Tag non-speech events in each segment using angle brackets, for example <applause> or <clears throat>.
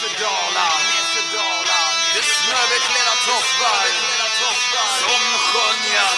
Nedför Det snöbeklädda toppar. Som skönjas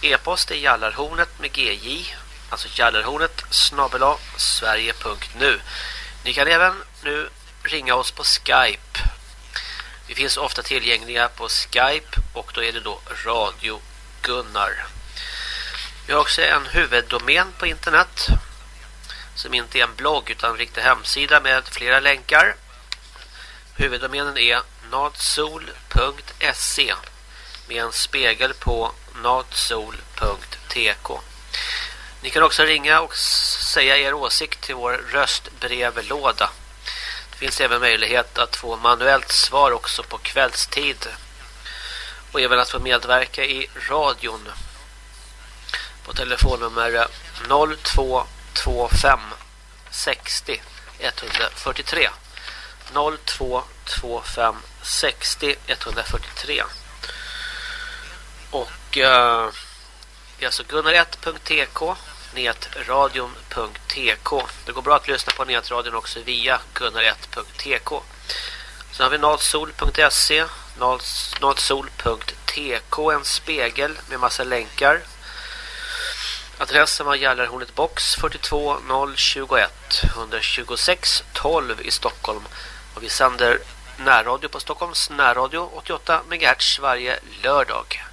E-post är jallarhornet med gj alltså jallarhornet snabbela sverige.nu Ni kan även nu ringa oss på Skype vi finns ofta tillgängliga på Skype och då är det då Radio Gunnar. Vi har också en huvuddomän på internet som inte är en blogg utan en riktig hemsida med flera länkar. Huvuddomänen är natsol.se med en spegel på natsol.tk. Ni kan också ringa och säga er åsikt till vår röstbrevlåda. Det finns även möjlighet att få manuellt svar också på kvällstid. Och även att få medverka i radion. På telefonnummer 0225 60 143. 0225 60 143. Och uh, alltså gunnar1.tk netradion.tk. Det går bra att lyssna på netradion också via gunnar1.tk. Sen har vi Nalsol.se, Nalsol.tk, en spegel med massa länkar. Adressen var Gällarhornet box 42021 126 12 i Stockholm. Och vi sänder närradio på Stockholms närradio 88 MHz varje lördag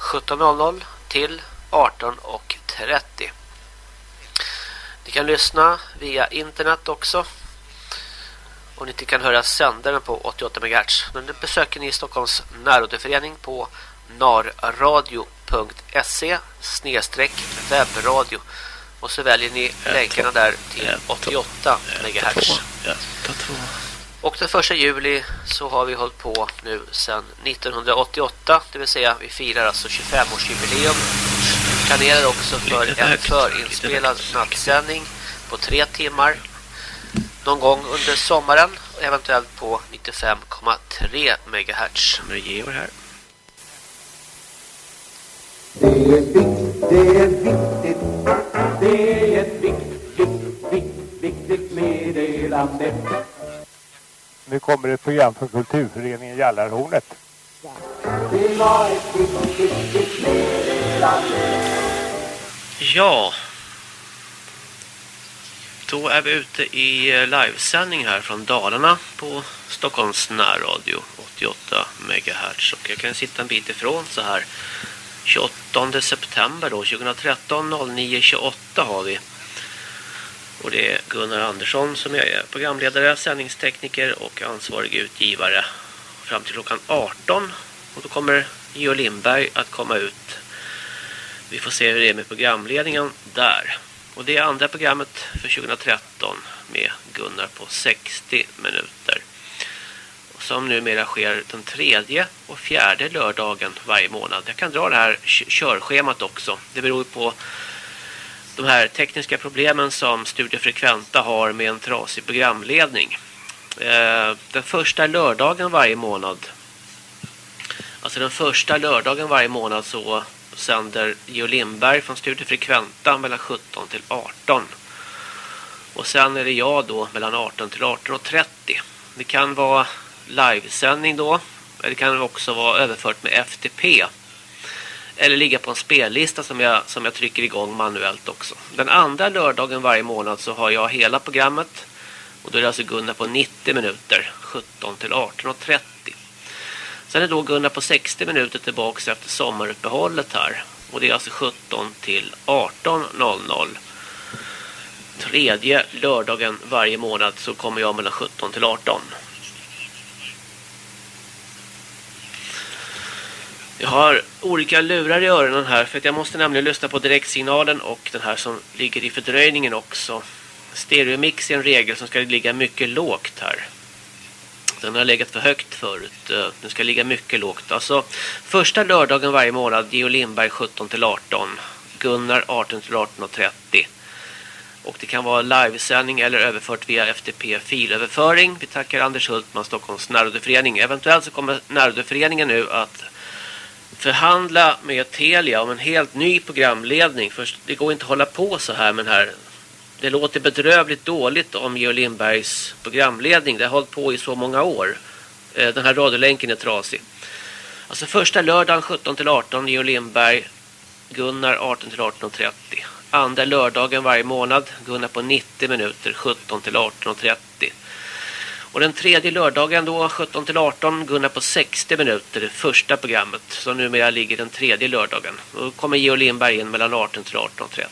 17.00 till 18.30. Ni kan lyssna via internet också. Och ni kan höra sändaren på 88 MHz. Men nu besöker ni Stockholms närradioförening på narradio.se webbradio. Och så väljer ni länkarna där till 88 MHz. Och den första juli så har vi hållit på nu sedan 1988. Det vill säga vi firar alltså 25-årsjubileum planerade också för en förinspelad nattsändning på tre timmar någon gång under sommaren eventuellt på 95,3 MHz. Nu ger vi här. Det är viktigt, det är viktigt, det är ett viktigt, viktigt, viktigt meddelande. Nu kommer ett program från kulturföreningen Jallarhornet. Ja. Då är vi ute i eh, livesändning här från Dalarna på Stockholms närradio 88 MHz. Och jag kan sitta en bit ifrån så här. 28 september då, 2013 09.28 har vi. Och det är Gunnar Andersson som jag är programledare, sändningstekniker och ansvarig utgivare fram till klockan 18. Och då kommer Geo Lindberg att komma ut vi får se hur det är med programledningen där. Och det är andra programmet för 2013 med Gunnar på 60 minuter. Som numera sker den tredje och fjärde lördagen varje månad. Jag kan dra det här körschemat också. Det beror på de här tekniska problemen som Studiefrekventa har med en trasig programledning. Eh, den första lördagen varje månad Alltså den första lördagen varje månad så sänder Geo Lindberg från Studio Frekventa mellan 17 till 18. Och sen är det jag då mellan 18 till 18.30. Det kan vara livesändning då. Det kan också vara överfört med FTP eller ligga på en spellista som jag, som jag trycker igång manuellt också. Den andra lördagen varje månad så har jag hela programmet. Och då är det alltså Gunnar på 90 minuter, 17 till 18.30. Sen är då Gunnar på 60 minuter tillbaka efter sommaruppehållet här. Och det är alltså 17 till 18.00. Tredje lördagen varje månad så kommer jag mellan 17 till 18. Jag har olika lurar i öronen här för att jag måste nämligen lyssna på direktsignalen och den här som ligger i fördröjningen också. Stereomix är en regel som ska ligga mycket lågt här. Den har legat för högt förut. Eh, den ska ligga mycket lågt. Alltså första lördagen varje månad Geo Lindberg 17 till 18. Gunnar 18 till 18.30. Och det kan vara livesändning eller överfört via FTP filöverföring. Vi tackar Anders Hultman, Stockholms närrådeförening. Eventuellt så kommer närrådeföreningen nu att förhandla med Telia om en helt ny programledning. För det går inte att hålla på så här med den här. Det låter bedrövligt dåligt om Georg Lindbergs programledning. Det har hållit på i så många år. Eh, den här radiolänken är trasig. Alltså första lördagen 17 till 18 Georg Lindberg Gunnar 18 till 18.30. Andra lördagen varje månad Gunnar på 90 minuter 17 till 18.30. Och den tredje lördagen då 17 till 18 Gunnar på 60 minuter det första programmet som numera ligger den tredje lördagen. Då kommer Geo Lindberg in mellan 18 till 18.30.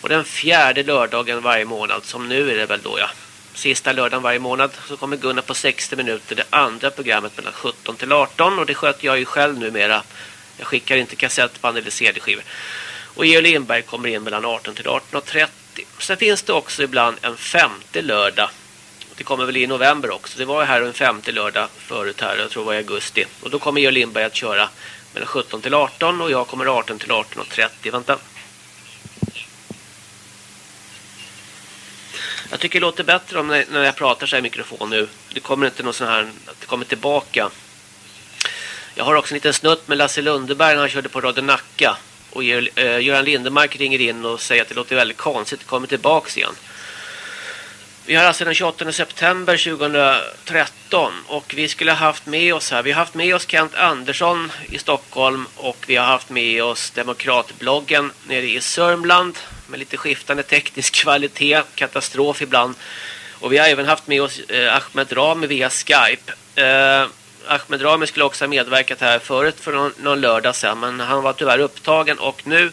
Och den fjärde lördagen varje månad som nu är det väl då ja. Sista lördagen varje månad så kommer Gunnar på 60 minuter det andra programmet mellan 17 till 18 och det sköter jag ju själv numera. Jag skickar inte kassettband eller CD-skivor. Och Geo Lindberg kommer in mellan 18 till 18.30. Sen finns det också ibland en femte lördag det kommer väl i november också. Det var här en femte lördag förut här, jag tror det var i augusti. Och då kommer Georg Lindberg att köra mellan 17 till 18 och jag kommer 18 till 18 och 30. Vänta. Jag tycker det låter bättre om när jag pratar så här i mikrofon nu. Det kommer inte någon sån här, det kommer tillbaka. Jag har också en liten snutt med Lasse Lundeberg när han körde på Radio Nacka. Och eh, Göran Lindemark ringer in och säger att det låter väldigt konstigt. Det kommer tillbaks igen. Vi har alltså den 28 september 2013 och vi skulle ha haft med oss här. Vi har haft med oss Kent Andersson i Stockholm och vi har haft med oss Demokratbloggen nere i Sörmland med lite skiftande teknisk <laughs> kvalitet, katastrof ibland. Och vi har även haft med oss eh, Ahmed Rami via Skype. Eh, Ahmed Rami skulle också ha medverkat här förut för någon, någon lördag sedan men han var tyvärr upptagen och nu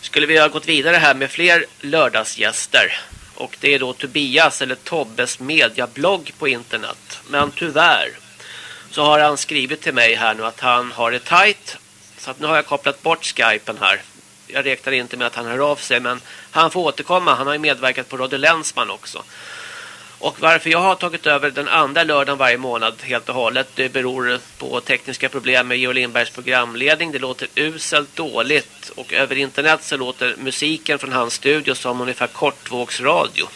skulle vi ha gått vidare här med fler lördagsgäster. Och det är då Tobias eller Tobbes mediablogg på internet. Men tyvärr så har han skrivit till mig här nu att han har det tight. Så att nu har jag kopplat bort Skypen här. Jag räknar inte med att han hör av sig men han får återkomma. Han har ju medverkat på Radio Länsman också. Och varför jag har tagit över den andra lördagen varje månad helt och hållet det beror på tekniska problem med Georg Lindbergs programledning. Det låter uselt dåligt och över internet så låter musiken från hans studio som ungefär kortvågsradio.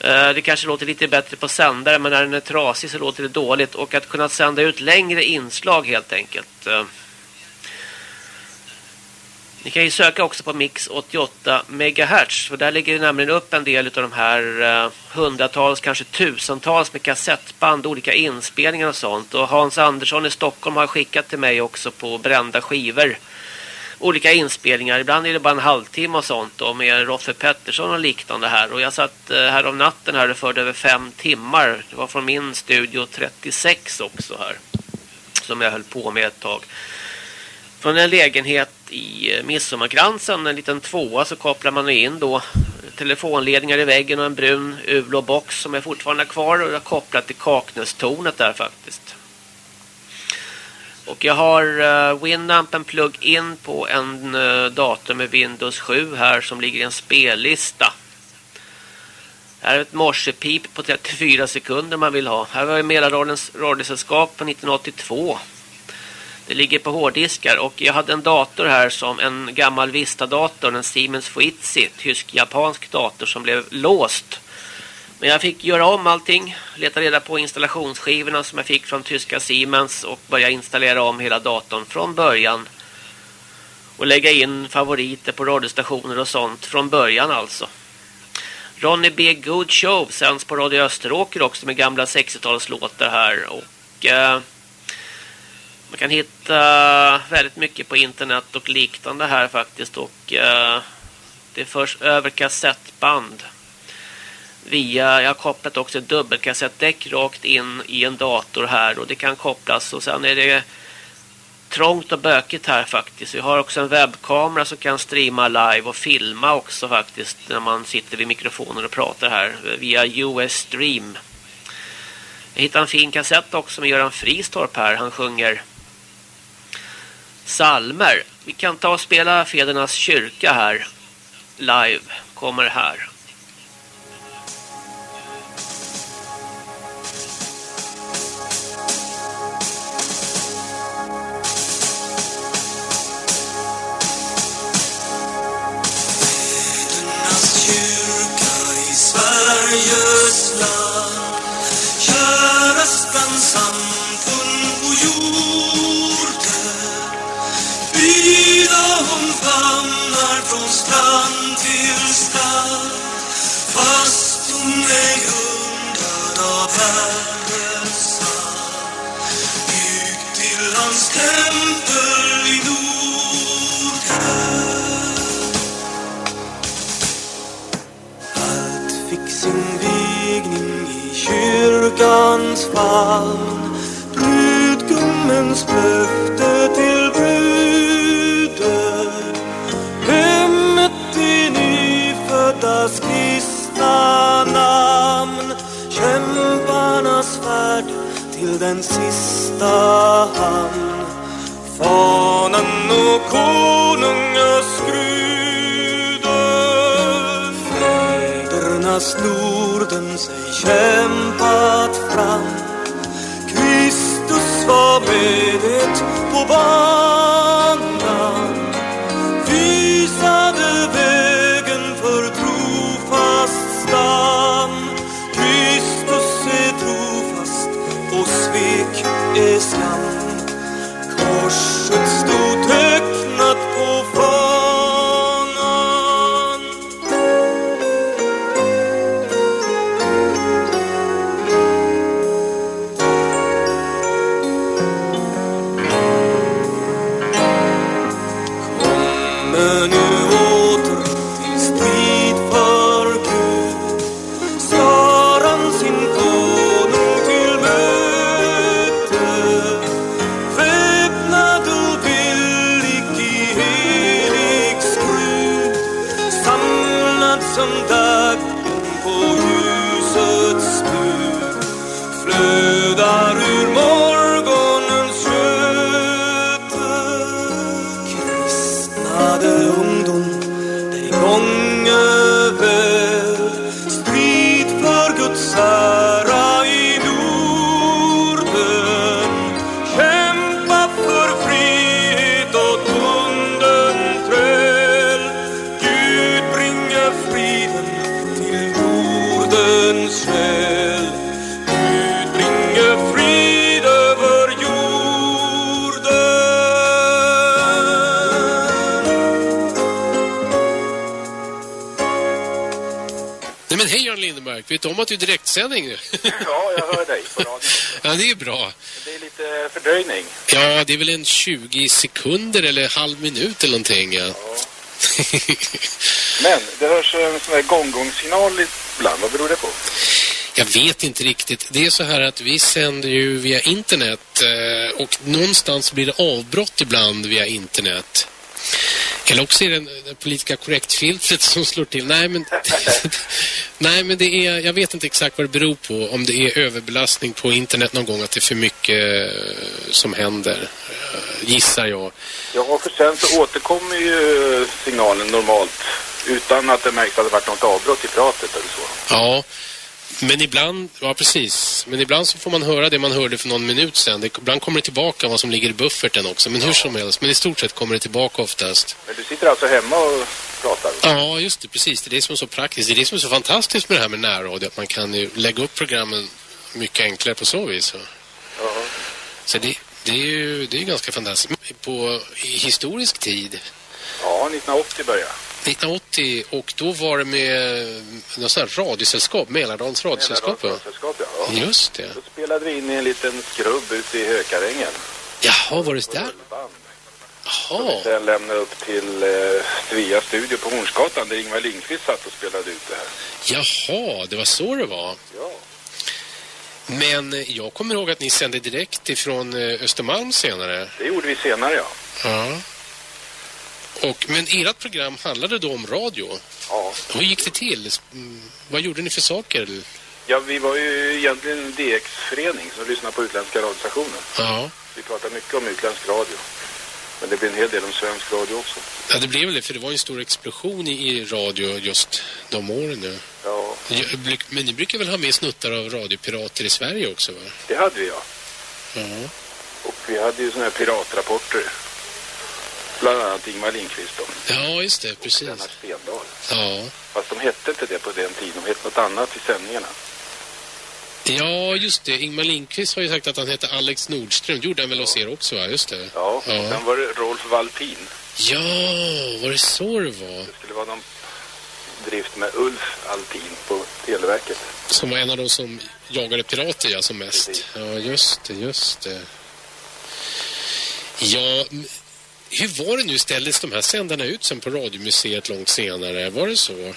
Eh, det kanske låter lite bättre på sändare men när den är trasig så låter det dåligt och att kunna sända ut längre inslag helt enkelt. Eh, ni kan ju söka också på Mix 88 MHz för där ligger det nämligen upp en del av de här uh, hundratals, kanske tusentals med kassettband, olika inspelningar och sånt. Och Hans Andersson i Stockholm har skickat till mig också på brända skivor. Olika inspelningar, ibland är det bara en halvtimme och sånt och med Roffe Pettersson och liknande här. Och jag satt uh, här om natten här och förde över fem timmar. Det var från min studio 36 också här. Som jag höll på med ett tag. Från en lägenhet i eh, Midsommarkransen, en liten tvåa, så kopplar man in då telefonledningar i väggen och en brun ULO-box som är fortfarande kvar och jag har kopplat till Kaknästornet där faktiskt. Och jag har eh, uh, Winamp en plug-in på en uh, dator med Windows 7 här som ligger i en spellista. Här är ett morsepip på 34 sekunder man vill ha. Här har vi Mälardalens radiosällskap på 1982. Det ligger på hårddiskar och jag hade en dator här som en gammal Vista-dator, en Siemens Fuitsi, tysk-japansk dator som blev låst. Men jag fick göra om allting, leta reda på installationsskivorna som jag fick från tyska Siemens och börja installera om hela datorn från början. Och lägga in favoriter på radiostationer och sånt från början alltså. Ronny B. Good Show sänds på Radio Österåker också med gamla 60-talslåtar här och... Eh, man kan hitta väldigt mycket på internet och liknande här faktiskt. Och eh, det förs över kassettband. Via, jag har kopplat också ett dubbelkassettdäck rakt in i en dator här. Och det kan kopplas och sen är det trångt och bökigt här faktiskt. Vi har också en webbkamera som kan streama live och filma också faktiskt. När man sitter vid mikrofonen och pratar här via US Stream. Jag hittade en fin kassett också med Göran Fristorp här. Han sjunger salmer. Vi kan ta och spela Federnas kyrka här. Live kommer här. Famn Brudgummens löfte till bruden Hemmet i nyföddas kristna namn. Kämparnas färd till den sista hamn. Fanan och konungaskruden Fädernas Norden sig kämpat fram. Kristus var med vet du om att du är direktsändning nu? <laughs> Ja, jag hör dig på radion. <laughs> ja, det är bra. Det är lite fördröjning. Ja, det är väl en 20 sekunder eller halv minut eller någonting, ja. <laughs> Men det hörs en sån här gongongsignal ibland. Vad beror det på? Jag vet inte riktigt. Det är så här att vi sänder ju via internet eh, och någonstans blir det avbrott ibland via internet. Eller också är det det politiska korrekt-filtret som slår till. Nej men, <laughs> nej, men det är, jag vet inte exakt vad det beror på. Om det är överbelastning på internet någon gång, att det är för mycket eh, som händer. Eh, gissar jag. Ja, för sen så återkommer ju signalen normalt utan att det märks att det varit något avbrott i pratet eller så. Ja, men ibland, ja precis. Men ibland så får man höra det man hörde för någon minut sedan. Det, ibland kommer det tillbaka vad som ligger i bufferten också. Men hur som helst, men i stort sett kommer det tillbaka oftast. Men du sitter alltså hemma och pratar? Ja, just det, precis. Det är det som är så praktiskt. Det är det som är så fantastiskt med det här med närradio. Att man kan ju lägga upp programmen mycket enklare på så vis. Ja. så det, det är ju det är ganska fantastiskt. På i historisk tid, Ja, 1980 började 1980, och då var det med något sånt här radiosällskap, Mälardalens radiosällskap. va? Mälardalssällskap, ja. ja. Just det. Då spelade vi in i en liten skrubb ute i Hökarängen. Jaha, var det där? Jaha. Sen lämnade upp till eh, Svea studio på Hornsgatan där Ingvar Lindqvist satt och spelade ut det här. Jaha, det var så det var. Ja. Men eh, jag kommer ihåg att ni sände direkt ifrån eh, Östermalm senare. Det gjorde vi senare, ja. Ja. Och, men ert program handlade då om radio. Ja. Hur gick det till? Vad gjorde ni för saker? Ja, vi var ju egentligen en DX-förening som lyssnade på utländska radiostationer. Ja. Vi pratade mycket om utländsk radio. Men det blir en hel del om svensk radio också. Ja, det blev det, för det var en stor explosion i, i radio just de åren nu. Ja, Men ni brukar väl ha med snuttar av radiopirater i Sverige också, va? det hade vi, ja. Ja. Och vi hade ju såna här piratrapporter. Bland annat Ingmar Lindqvist och Ja, just det, precis. Lennart Stendahl. Ja. Fast de hette inte det på den tiden. De hette något annat i sändningarna. ja, just det. Ingmar Lindqvist har ju sagt att han heter Alex Nordström. Gjorde han väl hos er också, va? Just det. Ja, och Ja. sen var det Rolf Valpin. Ja, var det så det var? Det skulle vara någon drift med Ulf Alpin på Televerket. Som var en av de som jagade pirater, ja, som mest. Precis. Ja, just det, just det. Ja, hur var det nu? Ställdes de här sändarna ut sen på Radiomuseet långt senare? Var det så?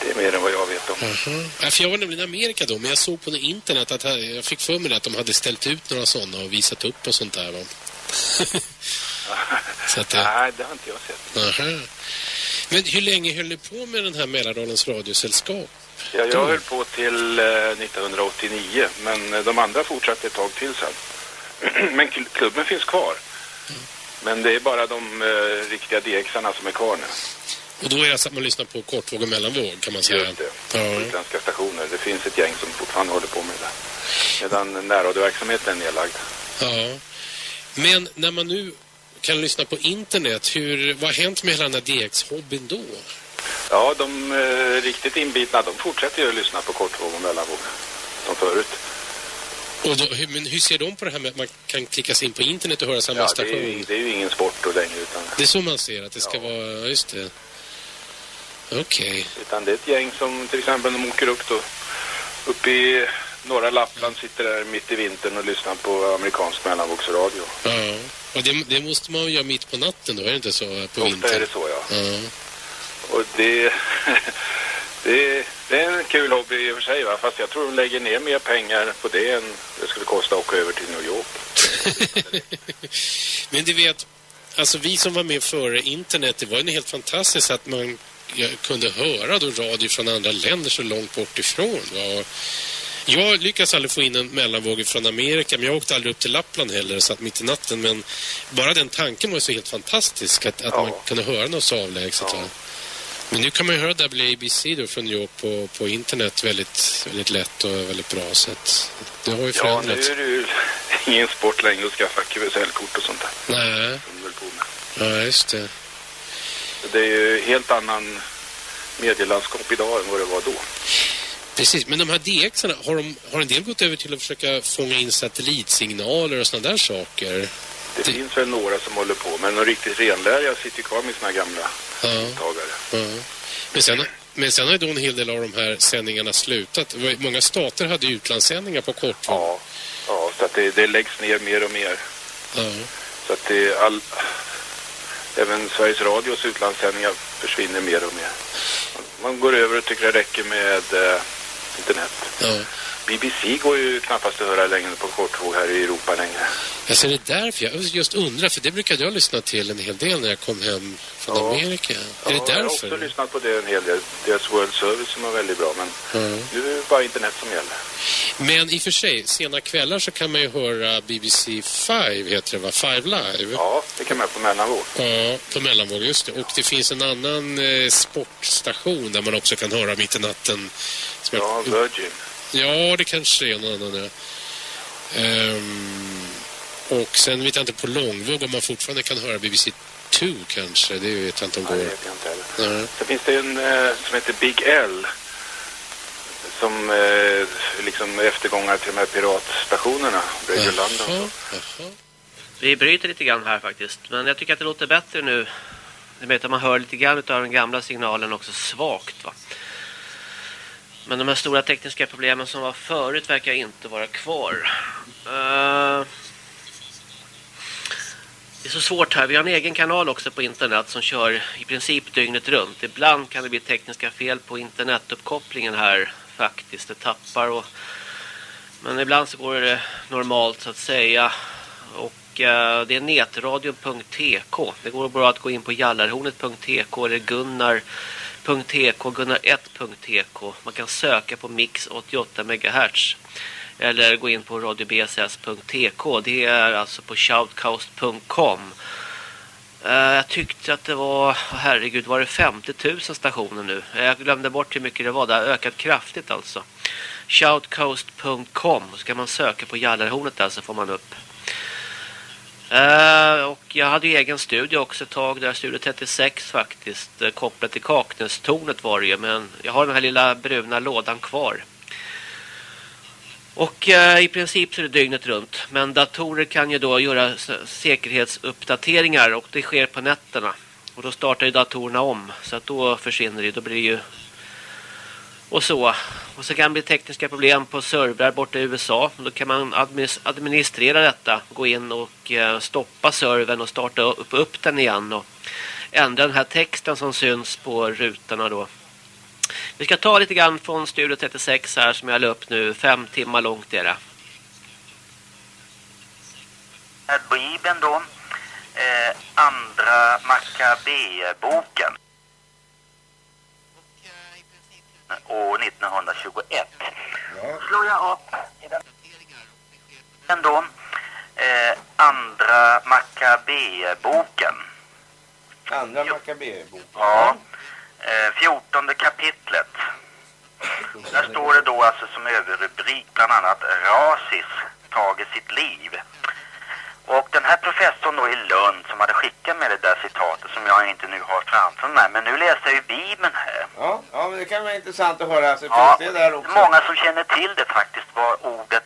Det är mer än vad jag vet om. Jaha. Ja, för jag var nämligen i Amerika då, men jag såg på internet att jag fick för mig att de hade ställt ut några sådana och visat upp och sånt där. Va? <laughs> så att, det- Nej, det har inte jag sett. Aha. Men hur länge höll ni på med den här Mälardalens radiosällskap? Ja, jag höll på till eh, 1989, men eh, de andra fortsatte ett tag till sen. <clears throat> men kl- klubben finns kvar. Men det är bara de eh, riktiga DXarna som är kvar nu. Och då är det så att man lyssnar på kortvåg och mellanvåg kan man säga. Just det. Ja. Utländska stationer. Det finns ett gäng som fortfarande håller på med det. Medan närradioverksamheten är nedlagd. Ja. Men när man nu kan lyssna på internet, hur, vad har hänt med hela den här DX-hobbyn då? Ja, de eh, riktigt inbitna, de fortsätter ju att lyssna på kortvåg och mellanvåg. Som förut. Och då, men hur ser de på det här med att man kan klicka sig in på internet och höra samma Ja, det station? är, ju- det är ju ingen sport då längre utan, Det är så man ser att det ska Ja. vara, just det. Okej. utan det är ett gäng som till exempel de åker upp då. Uppe i norra Lappland sitter där mitt i vintern och lyssnar på amerikansk mellanvågsradio. Ja. Och det, det måste man göra mitt på natten då, är det inte så? På Ofta är vintern? det så, ja. Ja. Och det, <laughs> det, det är en kul hobby i och för sig, va? fast jag tror de lägger ner mer pengar på det än det skulle kosta att åka över till New York. <laughs> Men du vet, alltså vi som var med före internet, det var ju helt fantastiskt att man kunde höra då radio från andra länder så långt bort ifrån. Va? Jag lyckades aldrig få in en mellanvåg från Amerika, men jag åkte aldrig upp till Lappland heller, satt mitt i natten. Men bara den tanken var så helt fantastisk, att, att Ja. man kunde höra något så avlägset. Ja. Men nu kan man ju höra WABC då från New York på, på internet väldigt, väldigt lätt och väldigt bra. Så att det har ju Ja, nu förändrats. är det ju ingen sport längre att skaffa QSL-kort och sånt där. Nej, Som på med. ja, just det. Det är ju helt annan medielandskap idag än vad det var då. Precis, men de här DX-arna, har, de, har en del gått över till att försöka fånga in satellitsignaler och sådana där saker? Det, Det- finns väl några som håller på, men de riktigt renläriga sitter kvar med sina gamla Ja, tagare. ja. Men, sen, men sen har ju då en hel del av de här sändningarna slutat. Många stater hade ju utlandssändningar på kortvåg. Ja, ja så att det, det läggs ner mer och mer. Ja. Så att det all... Även Sveriges Radios utlandssändningar försvinner mer och mer. Man går över och tycker det räcker med eh, internet. ja. BBC går ju knappast att höra längre på kortvåg här i Europa längre. Jag ser det därför. Jag just undrar, för det brukade jag lyssna till en hel del när jag kom hem från Ja. Amerika. Är Ja, det Jag har också därför? lyssnat på det en hel del. Deras World Service som var väldigt bra, men Ja. nu är det bara internet som gäller. Men i och för sig, sena kvällar så kan man ju höra BBC 5, heter det va? 5 Live. Ja, det kan man på mellanvåg. Ja, på mellanvåg, just det. Och det finns en annan eh, sportstation där man också kan höra mitt i natten. Ja, Virgin. Ja, det kanske är någon annan. Ja. Ehm, och sen vet jag inte på långvåg om man fortfarande kan höra BBC 2 kanske. Det vet jag inte om Ja, det går. vet jag inte heller. Nej. Sen finns det en eh, som heter Big L. Som eh, liksom är eftergångare till de här piratstationerna. Radio London. Jaha, jaha. Vi bryter lite grann här faktiskt. Men jag tycker att det låter bättre nu. Det vet att man hör lite grann av den gamla signalen också svagt va. Men de här stora tekniska problemen som var förut verkar inte vara kvar. Uh, Det är så svårt här. Vi har en egen kanal också på internet som kör i princip dygnet runt. Ibland kan det bli tekniska fel på internetuppkopplingen här faktiskt. Det tappar och... Men ibland så går det normalt så att säga. Och eh, det är netradion.tk. Det går bra att gå in på jallarhornet.tk eller gunnar.tk, gunnar1.tk. Man kan söka på mix 88 MHz eller gå in på radiobss.tk. Det är alltså på shoutcast.com. Eh, jag tyckte att det var, herregud, var det 50 000 stationer nu? Jag glömde bort hur mycket det var. Det har ökat kraftigt alltså. Shoutcast.com så kan man söka på Jallarhornet där så får man upp. Uh, och jag hade ju egen studio också ett tag där, studio 36 faktiskt, eh, kopplat till Kaknästornet var det ju, men jag har den här lilla bruna lådan kvar. Och eh, i princip så är det dygnet runt. Men datorer kan ju då göra säkerhetsuppdateringar och det sker på nätterna. Och då startar ju datorerna om. Så att då försvinner det. Då blir det ju... Och så. Och så kan det bli tekniska problem på servrar borta i USA. Då kan man administrera detta. Gå in och eh, stoppa servern och starta upp, upp den igen. Och ändra den här texten som syns på rutorna då. Vi ska ta lite grann från Studio 36 här som jag la upp nu. Fem timmar långt är det. Bibeln då. Eh, andra Maccabeboken. År 1921. Ja. Slår jag upp i den då. Eh, andra Maccabeboken. Andra Maccabeboken. Ja. 14 eh, kapitlet. Där står det då alltså som överrubrik bland annat Rasis tager sitt liv. Och den här professorn då i Lund som hade skickat med det där citatet som jag inte nu har framför mig. Men nu läser jag ju Bibeln här. Ja, ja men det kan vara intressant att höra. Alltså, ja, det där också? många som känner till det faktiskt var ordet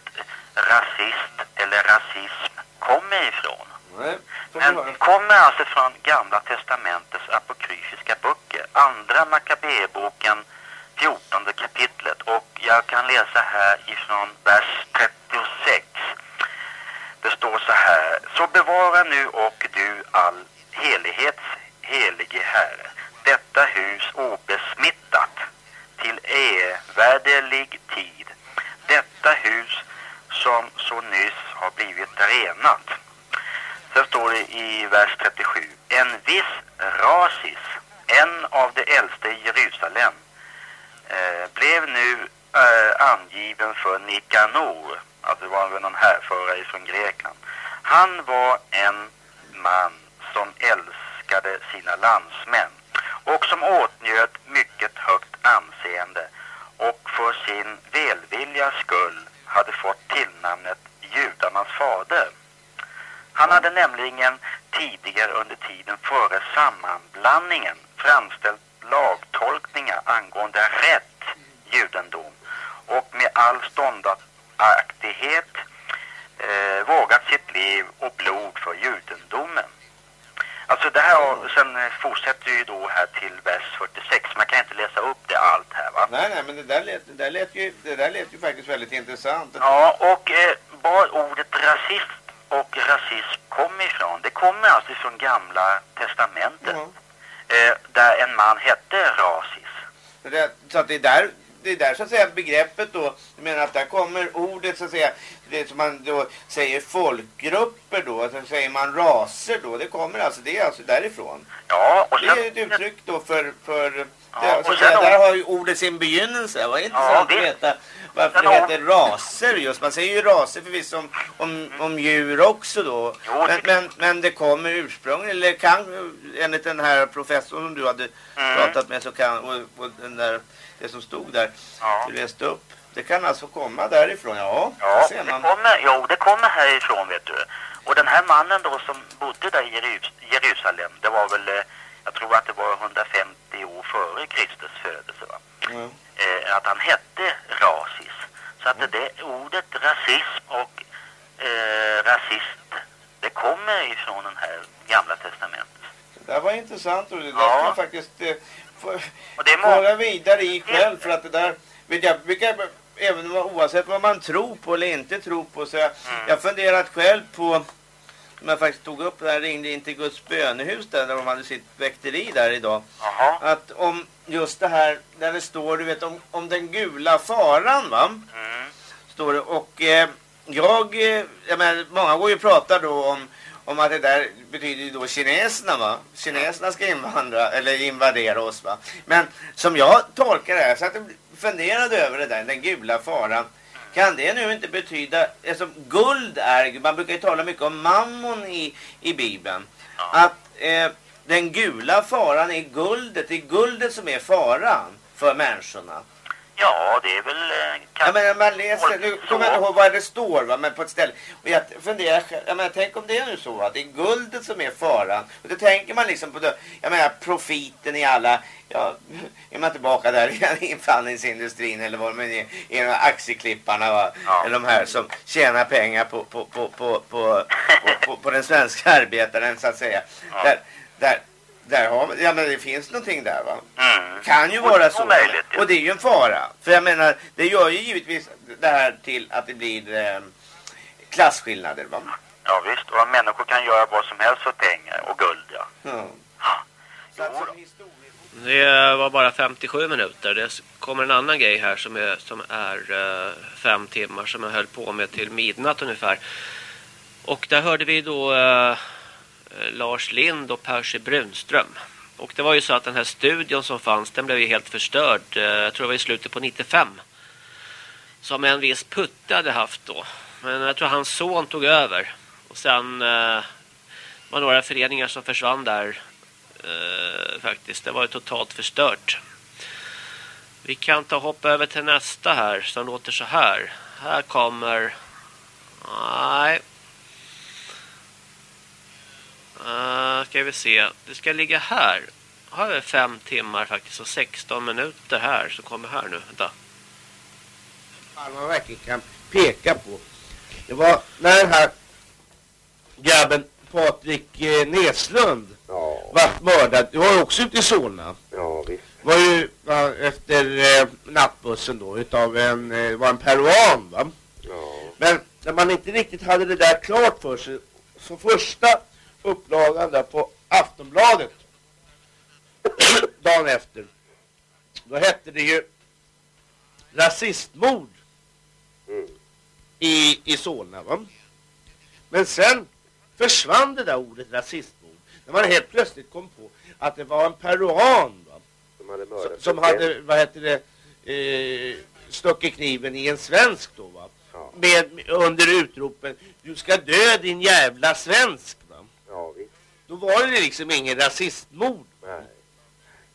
rasist eller rasism kommer ifrån. Nej, Men kommer alltså från Gamla Testamentets apokryfiska böcker. Andra Makabeboken, 14 kapitlet. Och jag kan läsa här ifrån vers 36. Det står så här. Så bevara nu och du all helighets helige Herre. Detta hus obesmittat till evärdelig tid. Detta hus som så nyss har blivit renat Sen står det i vers 37. En viss Rasis, en av de äldste i Jerusalem, eh, blev nu eh, angiven för Nikanor. Alltså det var väl någon härförare från Grekland. Han var en man som älskade sina landsmän och som åtnjöt mycket högt anseende och för sin välvilja skull hade fått tillnamnet judarnas fader. Han hade nämligen tidigare under tiden före sammanblandningen framställt lagtolkningar angående rätt judendom och med all ståndaktighet eh, vågat sitt liv och blod för judendomen. Alltså det här, sen fortsätter ju då här till vers 46. Man kan inte läsa upp det allt här va? Nej, nej, men det där lät, det där lät, ju, det där lät ju faktiskt väldigt intressant. Ja, och eh, var ordet rasist och rasism kommer ifrån. Det kommer alltså från gamla testamentet. Mm. Eh, där en man hette Rasis. Det, så att det är där det är där så att säga begreppet då, jag menar att där kommer ordet så att säga, det som man då säger folkgrupper då, så säger man raser då, det kommer alltså, det är alltså därifrån. Ja, och sen, Det är ett uttryck då för, för ja, det, så säga, där har ju ordet sin begynnelse, det var intressant ja, att veta varför det heter raser just. Man säger ju raser förvisso om, om, om djur också då. Men, men, men, det kommer ursprungligen, eller kan, enligt den här professorn som du hade mm. pratat med så kan, och, och den där, det som stod där, ja. du läste upp. Det kan alltså komma därifrån, ja. Ja, det, det kommer, jo, det kommer härifrån vet du. Och den här mannen då som bodde där i Jerusalem, det var väl, eh, jag tror att det var 150 år före Kristus födelse va? Mm eh, att han hette Rasis. Så att det ordet rasism och eh, rasist, det kommer ifrån den här gamla testamentet. Det var intressant och det där ja. kan faktiskt eh, få, vara vidare i själv för att det där, vet jag, vilka, även oavsett vad man tror på eller inte tror på så jag, mm. jag funderat själv på som jag faktiskt tog upp där, ringde in till Guds bönehus där, där de hade sitt väkteri där idag. Aha. Att om just det här, där det står, du vet, om, om den gula faran va? Mm. Står det, och eh, jag, eh, jag menar, många går ju och pratar då om, om att det där betyder ju då kineserna va? Kineserna ska invandra, eller invadera oss va? Men som jag tolkar det här, så att jag funderade över det där, den gula faran. Kan det nu inte betyda, alltså guld är, man brukar ju tala mycket om mammon i, i Bibeln. Ja. Att eh, den gula faran är guldet, det är guldet som är faran för människorna. Ja, det är väl... eh, Kan... Ja, men man läser, nu kommer jag inte ihåg vad det står va, men på ett ställe. Och jag funderar, själv, jag menar, tänk om det är nu så va, det är guldet som är faran. Och då tänker man liksom på det, jag menar profiten i alla, ja, är man tillbaka där i invandringsindustrin eller vad men är, är aktieklipparna va, Ja. eller de här som tjänar pengar på, på, på, på, på, på, på, på den svenska <laughs> arbetaren så att säga. Ja. Där, där, där har ja men det finns någonting där va. Mm. Kan ju vara och så. möjligt, ja. Och det är ju en fara. För jag menar, det gör ju givetvis det här till att det blir eh, klasskillnader va? Ja visst, och människor kan göra vad som helst för pengar och guld ja. Historie- Det var bara 57 minuter. Det kommer en annan grej här som är, som är eh, fem timmar som jag höll på med till midnatt ungefär. Och där hörde vi då eh, Eh, Lars Lind och Percy Brunström. Och det var ju så att den här studion som fanns, den blev ju helt förstörd. Eh, jag tror det var i slutet på 95. Som en viss Putte hade haft då. Men jag tror hans son tog över. Och sen eh, var några föreningar som försvann där eh, faktiskt. Det var ju totalt förstört. Vi kan ta och hoppa över till nästa här som låter så här. Här kommer... Nej. Uh, ska vi se. Det ska ligga här. Har vi fem timmar faktiskt och 16 minuter här som kommer här nu. Vänta. fall man verkligen kan peka på. Det var när den här grabben Patrik eh, Näslund Ja, vart mördad. Det var ju också ute i Solna. ja visst. Det var ju va, efter eh, nattbussen då utav en, eh, var en peruan va. Ja, Men när man inte riktigt hade det där klart för sig så första upplagan där på Aftonbladet <clears throat> dagen efter då hette det ju rasistmord mm. i, i Solna va? Men sen försvann det där ordet rasistmord när man helt plötsligt kom på att det var en peruan va? Som hade som, som hade, vad heter det, eh, stuckit kniven i en svensk då va? Ja, Med, under utropen, du ska dö din jävla svensk. Då var det liksom ingen rasistmord Nej.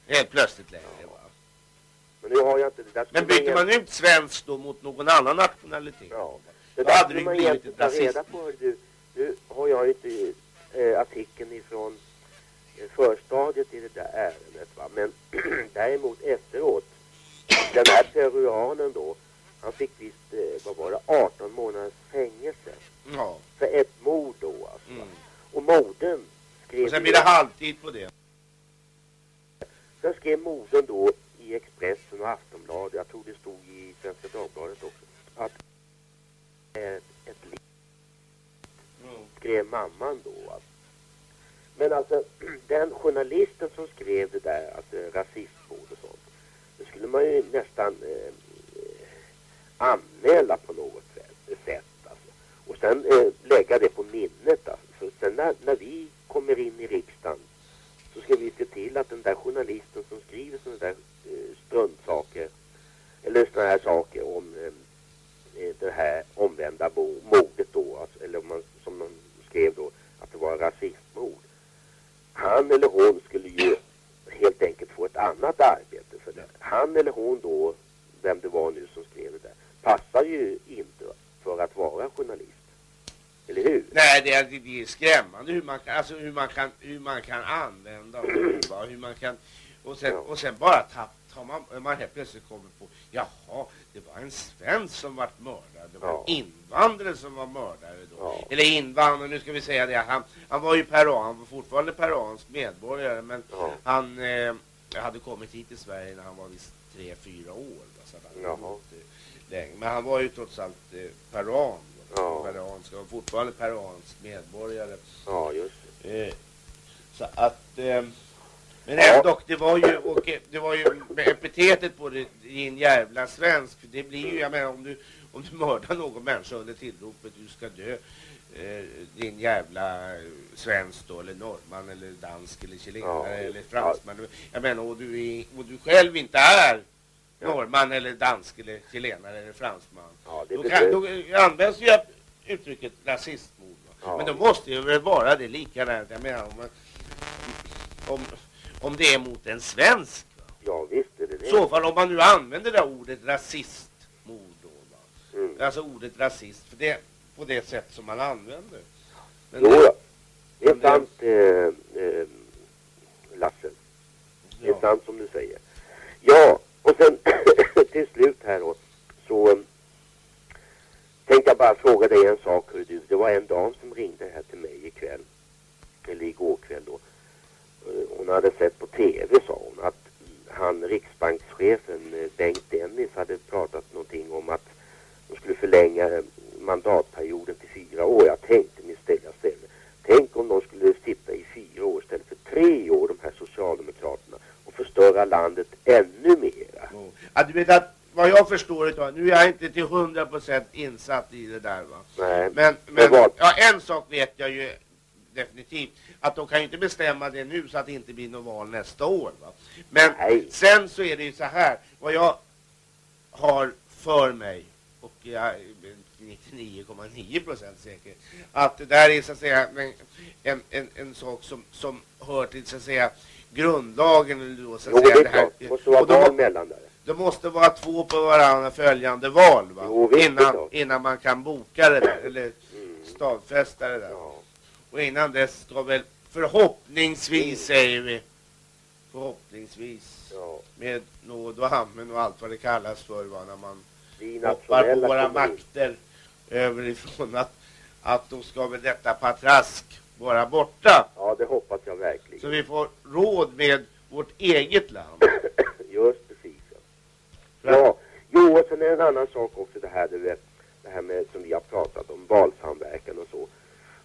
helt plötsligt längre va? Men nu har jag inte det där. Men byter man ut svensk då mot någon annan nationalitet? Ja, det Då hade det man blivit egentligen ta reda på. Du, nu har jag inte eh, artikeln ifrån eh, förstadiet i det där ärendet. Va? Men <clears throat> däremot efteråt, den här peruanen då, han fick visst, eh, vad var det, 18 månaders fängelse. Ja. För ett mord då alltså. Mm. Och modern skrev... Och sen blir det halvtid på det. Sen skrev modern då i Expressen och Aftonbladet, jag tror det stod i Svenska Dagbladet också, att eh, ett liv skrev mamman då. Alltså. Men alltså <clears throat> den journalisten som skrev det där, alltså rasistmord och sånt, det skulle man ju nästan eh, eh, anmäla på något sätt. sätt alltså. Och sen eh, lägga det på minnet. Alltså. För sen när, när vi kommer in i riksdagen så ska vi se till att den där journalisten som skriver sådana där eh, struntsaker eller sådana här saker om eh, eh det här omvända mordet då, alltså, eller om man, som man skrev då, att det var rasistmord. Han eller hon skulle ju helt enkelt få ett annat arbete för det. Han eller hon då, vem det var nu som skrev det där, passar ju inte för att vara journalist. Eller hur? Nej, det är, det är skrämmande hur man kan, alltså hur man kan, hur man kan använda va? hur man kan, och sen, och sen bara ta, tar man, man helt plötsligt kommer på, jaha, det var en svensk som vart mördad, det var Ja. en invandrare som var mördare då. Ja. Eller invandrare, nu ska vi säga det, han, han var ju peruan, han var fortfarande peruansk medborgare, men Ja. han eh, hade kommit hit till Sverige när han var visst tre, fyra år. Va? Så han länge. Men han var ju trots allt eh, peruan. Ja. Peruanska och fortfarande peruansk medborgare. Ja, just det. Eh, så att... Eh, men ändå, det var ju, och det var ju med epitetet på det, din jävla svensk. Det blir ju, jag menar om du, om du mördar någon människa under tillropet, du ska dö. Eh, din jävla svensk då, eller norrman, eller dansk, eller chilenare, ja. eller fransman. Ja. Jag menar, och du, är, och du själv inte är ja. Norrman, eller dansk, eller chilenare, eller fransman. Ja, det då, kan, då används ju uttrycket rasistmord. Ja. Men då måste ju väl vara det likadant. Jag menar, om, om, om det är mot en svensk. Ja, visst är det det. Så fall om man nu använder det ordet rasistmord då. Va? Mm. Alltså ordet rasist. För det på det sätt som man använder. Men jo, det, det är sant eh, eh, Lasse. Det är sant som du säger. Ja, och sen <clears throat> till slut här då så um, tänkte jag bara fråga dig en sak. Hur du, det var en dam som ringde här till mig ikväll. Eller igår kväll då. Eh, hon hade sett på tv sa hon att han riksbankschefen eh, Bengt Dennis hade pratat någonting om att de skulle förlänga eh, mandatperioden till fyra år. Jag tänkte mig ställa stället. Tänk om de skulle sitta i fyra år istället för tre år, de här socialdemokraterna, och förstöra landet ännu mer. Ja, du vet att vad jag förstår utav, nu är jag inte till hundra procent insatt i det där va. Nej, men, men, ja, en sak vet jag ju definitivt, att de kan ju inte bestämma det nu så att det inte blir något val nästa år va. Men Nej. sen så är det ju så här, vad jag har för mig, och jag 99,9 procent säker. Att det där är så att säga en, en, en sak som, som hör till så att säga grundlagen. Eller då, så att jo, säga, det, här. det måste vara och val mellan där. Det måste vara två på varandra följande val va? Jo, innan, innan man kan boka det där eller mm. stadfästa det där. Ja. Och innan dess ska väl förhoppningsvis mm. säger vi förhoppningsvis ja. med nåd och hammen och allt vad det kallas för va? när man hoppar på våra makter överifrån att, att då ska väl detta patrask vara borta. Ja, det hoppas jag verkligen. Så vi får råd med vårt eget land. <laughs> Ja. ja. Jo, och sen är det en annan sak också det här, det, det här med som vi har pratat om, valsamverkan och så.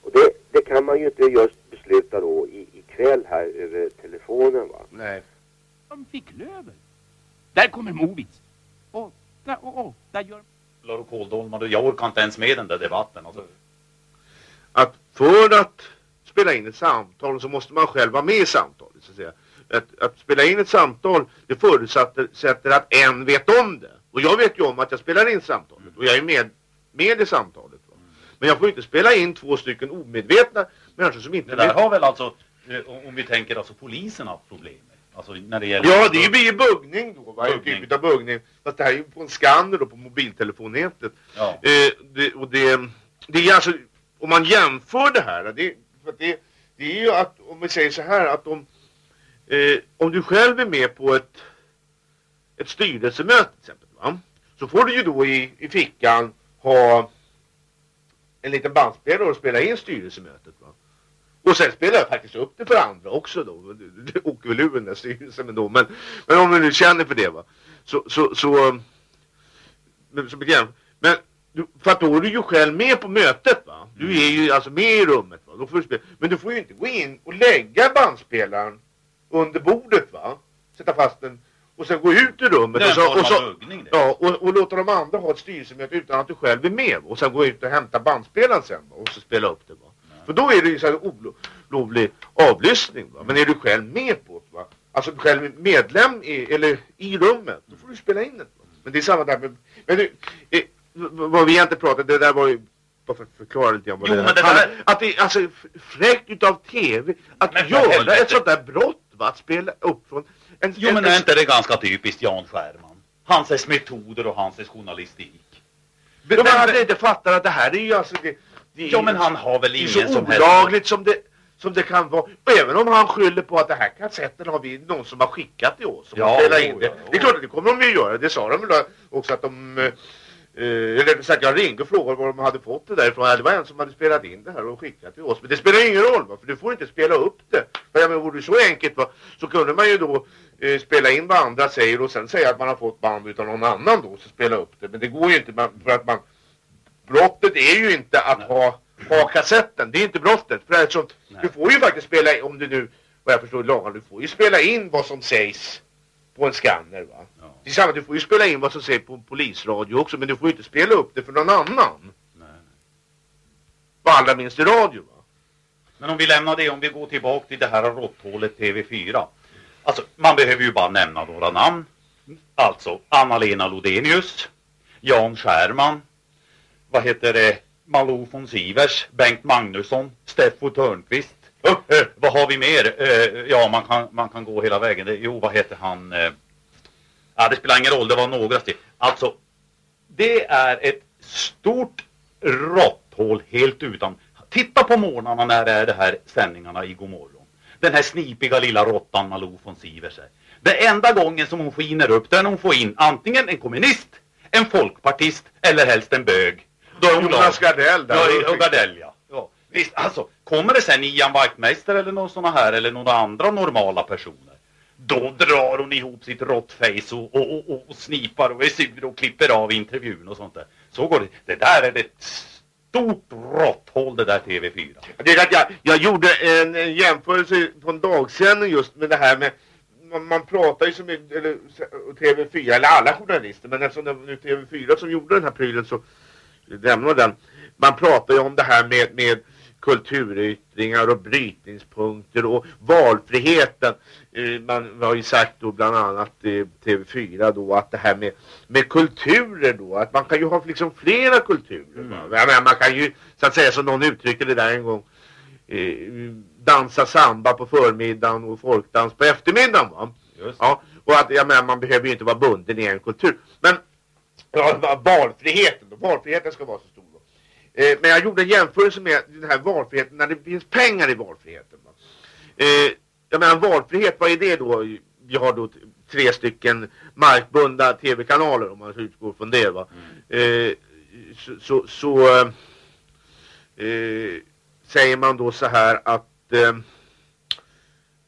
Och det, det kan man ju inte just besluta då i, ikväll här över telefonen va? Nej. De fick löver. Där kommer Movits. Åtta och åtta gör och kåldolmar. Jag orkar inte ens med den där debatten. Alltså. Att för att spela in ett samtal så måste man själv vara med i samtalet. Så att, säga. Att, att spela in ett samtal det förutsätter att en vet om det. Och jag vet ju om att jag spelar in samtalet. Och jag är med, med i samtalet. Va? Men jag får inte spela in två stycken omedvetna människor som inte... Det där vet. har väl alltså, eh, om vi tänker alltså polisen haft problem med. Alltså när det gäller... Ja, det blir ju buggning då. Va? Buggning. En typ av buggning. Fast det här är ju på en skanner då på mobiltelefonnätet. Ja. Eh, det, och det, det är alltså, om man jämför det här, det, det, det är ju att, om vi säger så här, att om, eh, om du själv är med på ett, ett styrelsemöte till exempel, va? så får du ju då i, i fickan ha en liten bandspelare och spela in styrelsemötet. Va? Och sen spelar jag faktiskt upp det för andra också då. <laughs> Det åker väl ur den där styrelsen ändå. Men, men om du nu känner för det va. Så, så, så, men, så men du, för att då är du ju själv med på mötet va. Du är ju alltså med i rummet va. Då får du spela. Men du får ju inte gå in och lägga bandspelaren under bordet va. Sätta fast den och sen gå ut ur rummet och, så, och, så, ja, och, och låta de andra ha ett styrelsemöte utan att du själv är med och sen gå ut och hämta bandspelaren sen va? och så spela upp det va. För då är det ju så här olovlig avlyssning. Va? Men är du själv med på det, va? Alltså själv medlem i, eller i rummet, då får du spela in det. Va? Men det är samma där med... Men du, eh, vad vi inte pratat, det där var ju bara för att förklara lite grann vad jo, det, men det där... Att det är alltså fräckt utav tv att men, göra ett sånt där brott? Att spela upp från... En, jo en, men är inte det ganska typiskt Jan Skärman? Hans metoder och hans journalistik. Men, men, men, inte fattar att det här är ju alltså... Det, det ja, men han har väl ingen som helst... Det är så olagligt som det, som det kan vara. Och även om han skyller på att det här kassetten har vi någon som har skickat till oss. Som ja, in det. Det är klart att det kommer de ju göra. Det sa de väl också att de... Eh, eller så att jag ringde och frågade var de hade fått det därifrån. Ja, det var en som hade spelat in det här och skickat till oss. Men det spelar ingen roll va? För du får inte spela upp det. För ja, men vore det så enkelt va? Så kunde man ju då eh, spela in vad andra säger och sen säga att man har fått band utan någon annan då. Så spela upp det. Men det går ju inte för att man brottet är ju inte att ha, ha kassetten. Det är inte brottet. För alltså, du får ju faktiskt spela om du nu, vad jag förstår lagen, du får ju spela in vad som sägs på en scanner va. Det är samma, du får ju spela in vad som sägs på en polisradio också, men du får ju inte spela upp det för någon annan. Nej. Vad allra minst i radio va. Men om vi lämnar det, om vi går tillbaka till det här råtthålet TV4. Alltså, man behöver ju bara nämna några namn. Alltså, Anna-Lena Lodenius, Jan Skärman, vad heter det, Malou von Sivers, Bengt Magnusson, Steffo Törnqvist. Uh, uh, vad har vi mer? Uh, ja, man kan, man kan gå hela vägen. Jo, vad heter han? Ja, det spelar ingen roll, det var några till. Alltså, det är ett stort råtthål helt utan. Titta på morgnarna när det är det här sändningarna i Godmorgon. Den här snipiga lilla råttan Malou von Sivers. Det enda gången som hon skiner upp, är när hon får in antingen en kommunist, en folkpartist eller helst en bög. Då är hon Jonas Gardell där. Ja, Gardell ja. ja. Visst, alltså, kommer det sen Ian Wachtmeister eller någon såna här eller några andra normala personer. Då drar hon ihop sitt råttface och, och, och, och, snipar och är sur och klipper av intervjun och sånt där. Så går det. Det där är ett stort råtthål det där TV4. Det är att jag, jag gjorde en jämförelse på en dagsändning just med det här med man, man pratar ju som eller, TV4, eller alla journalister, men eftersom det var nu TV4 som gjorde den här prylen så lämnar den. Man pratar ju om det här med, med kulturyttringar och brytningspunkter och valfriheten. Eh, man har ju sagt då bland annat eh, TV4 då att det här med, med kulturer då, att man kan ju ha liksom flera kulturer. Mm. Men man kan ju så att säga som någon uttryckte det där en gång eh, dansa samba på förmiddagen och folkdans på eftermiddagen va? Just. Ja, och att ja, men man behöver ju inte vara bunden i en kultur. Men ja, valfriheten då, valfriheten ska vara så stor då. Eh, men jag gjorde en jämförelse med den här valfriheten när det finns pengar i valfriheten. Va? Eh, jag menar valfrihet, vad är det då? Vi har då tre stycken markbundna tv-kanaler om man utgår från det va. Mm. Eh, så, så, så eh, säger man då så här att eh,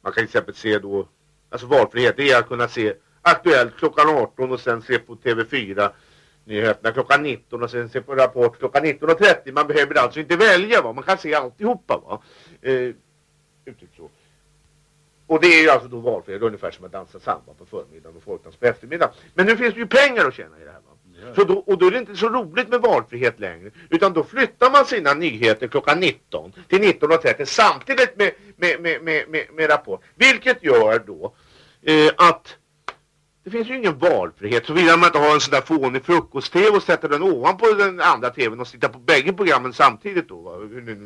man kan till exempel se då, alltså valfrihet det är att kunna se Aktuellt klockan 18 och sen se på TV4 nyheterna klockan 19 och sen se på Rapport klockan 19.30. Man behöver alltså inte välja va, man kan se alltihopa va. Eh, uttryckt så. Och det är ju alltså då valfrihet, ungefär som att dansa samba på förmiddagen och folkdans på eftermiddagen. Men nu finns det ju pengar att tjäna i det här va. Så då, och då är det inte så roligt med valfrihet längre. Utan då flyttar man sina nyheter klockan 19 till 19.30 samtidigt med, med, med, med, med, med rapport. Vilket gör då eh, att det finns ju ingen valfrihet. Så vill man inte ha en sån där fånig frukost-tv och sätta den ovanpå den andra tvn och sitta på bägge programmen samtidigt då. Va?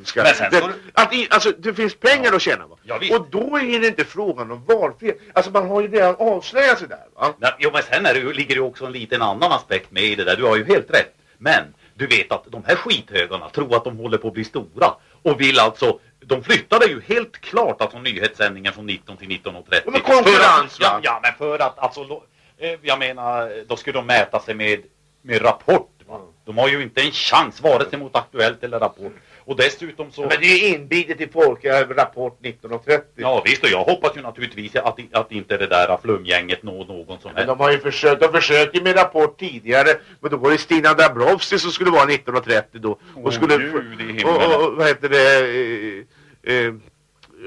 Ska... Men sen det, du... att, alltså, det finns pengar ja. att tjäna va? Och då är det inte frågan om valfrihet. Alltså man har ju redan avslöjat sig där va? Ja, jo men sen är det, ligger det också en liten annan aspekt med i det där. Du har ju helt rätt. Men du vet att de här skithögarna tror att de håller på att bli stora och vill alltså de flyttade ju helt klart alltså nyhetssändningen från 19 till 19.30. Men konkurrens för att, ja, ja, men för att alltså, jag menar, då skulle de mäta sig med, med Rapport. Va? Mm. De har ju inte en chans, vare sig mot Aktuellt eller Rapport. Och dessutom så... Men det är ju inbitet i folk, Rapport 19.30. Ja visst, och jag hoppas ju naturligtvis att, att inte det där flumgänget når någon som helst. Men de har ju försökt, de försökte med Rapport tidigare, men då var det Stina Dabrowski som skulle vara 19.30 då. Och oh, skulle... Gud, och, och, och, vad heter det... Eh, eh,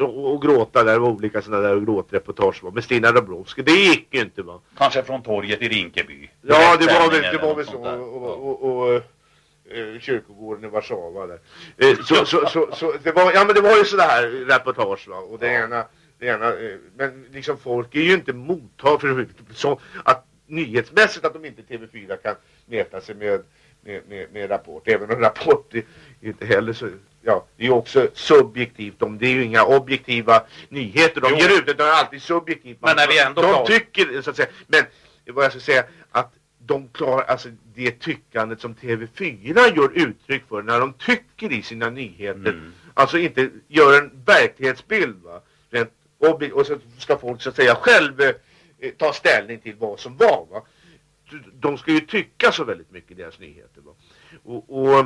och, och gråta där, olika sådana där gråtreportage med Stina Dabrowski. Det gick ju inte va. Kanske från torget i Rinkeby. Ja, det var väl, det var väl så. Och, och, och, och eh, kyrkogården i Warszawa där. Eh, så, så, så, så, det var, ja men det var ju sådana här reportage va. Och det ena, det ena eh, men liksom folk är ju inte mottag för så att nyhetsmässigt att de inte TV4 kan mäta sig med med, med, med rapport. Även om rapport är inte heller så ja, det är ju också subjektivt. De, det är ju inga objektiva nyheter de jo. ger ut. Det är alltid subjektivt. Men när vi ändå de tycker, så att säga. Men vad jag ska säga, att de klarar, alltså det tyckandet som TV4 gör uttryck för när de tycker i sina nyheter. Mm. Alltså inte gör en verklighetsbild va. Rent och så ska folk så att säga själv eh, ta ställning till vad som var va. De ska ju tycka så väldigt mycket i deras nyheter va. Och, och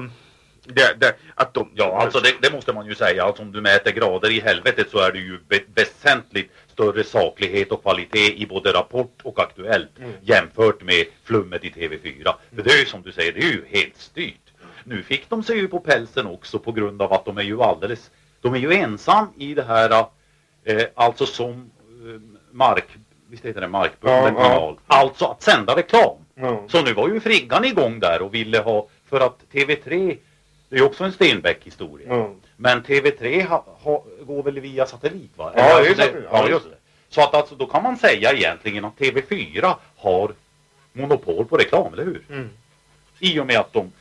det, det, att de, ja, alltså det, det, måste man ju säga. Alltså om du mäter grader i helvetet så är det ju väsentligt större saklighet och kvalitet i både Rapport och Aktuellt mm. jämfört med flummet i TV4. Mm. För det är ju som du säger, det är ju helt styrt. Nu fick de sig ju på pälsen också på grund av att de är ju alldeles, de är ju ensam i det här, eh, alltså som eh, mark, visst heter det markbunden ja, kanal, ja. alltså att sända reklam. Ja. Så nu var ju Friggan igång där och ville ha, för att TV3, det är också en Stenbeck-historia. Ja. Men TV3 ha, ha, går väl via satellit va? Ja, det, det, ja just det. Så att alltså, då kan man säga egentligen att TV4 har monopol på reklam, eller hur? Mm. I och med att de,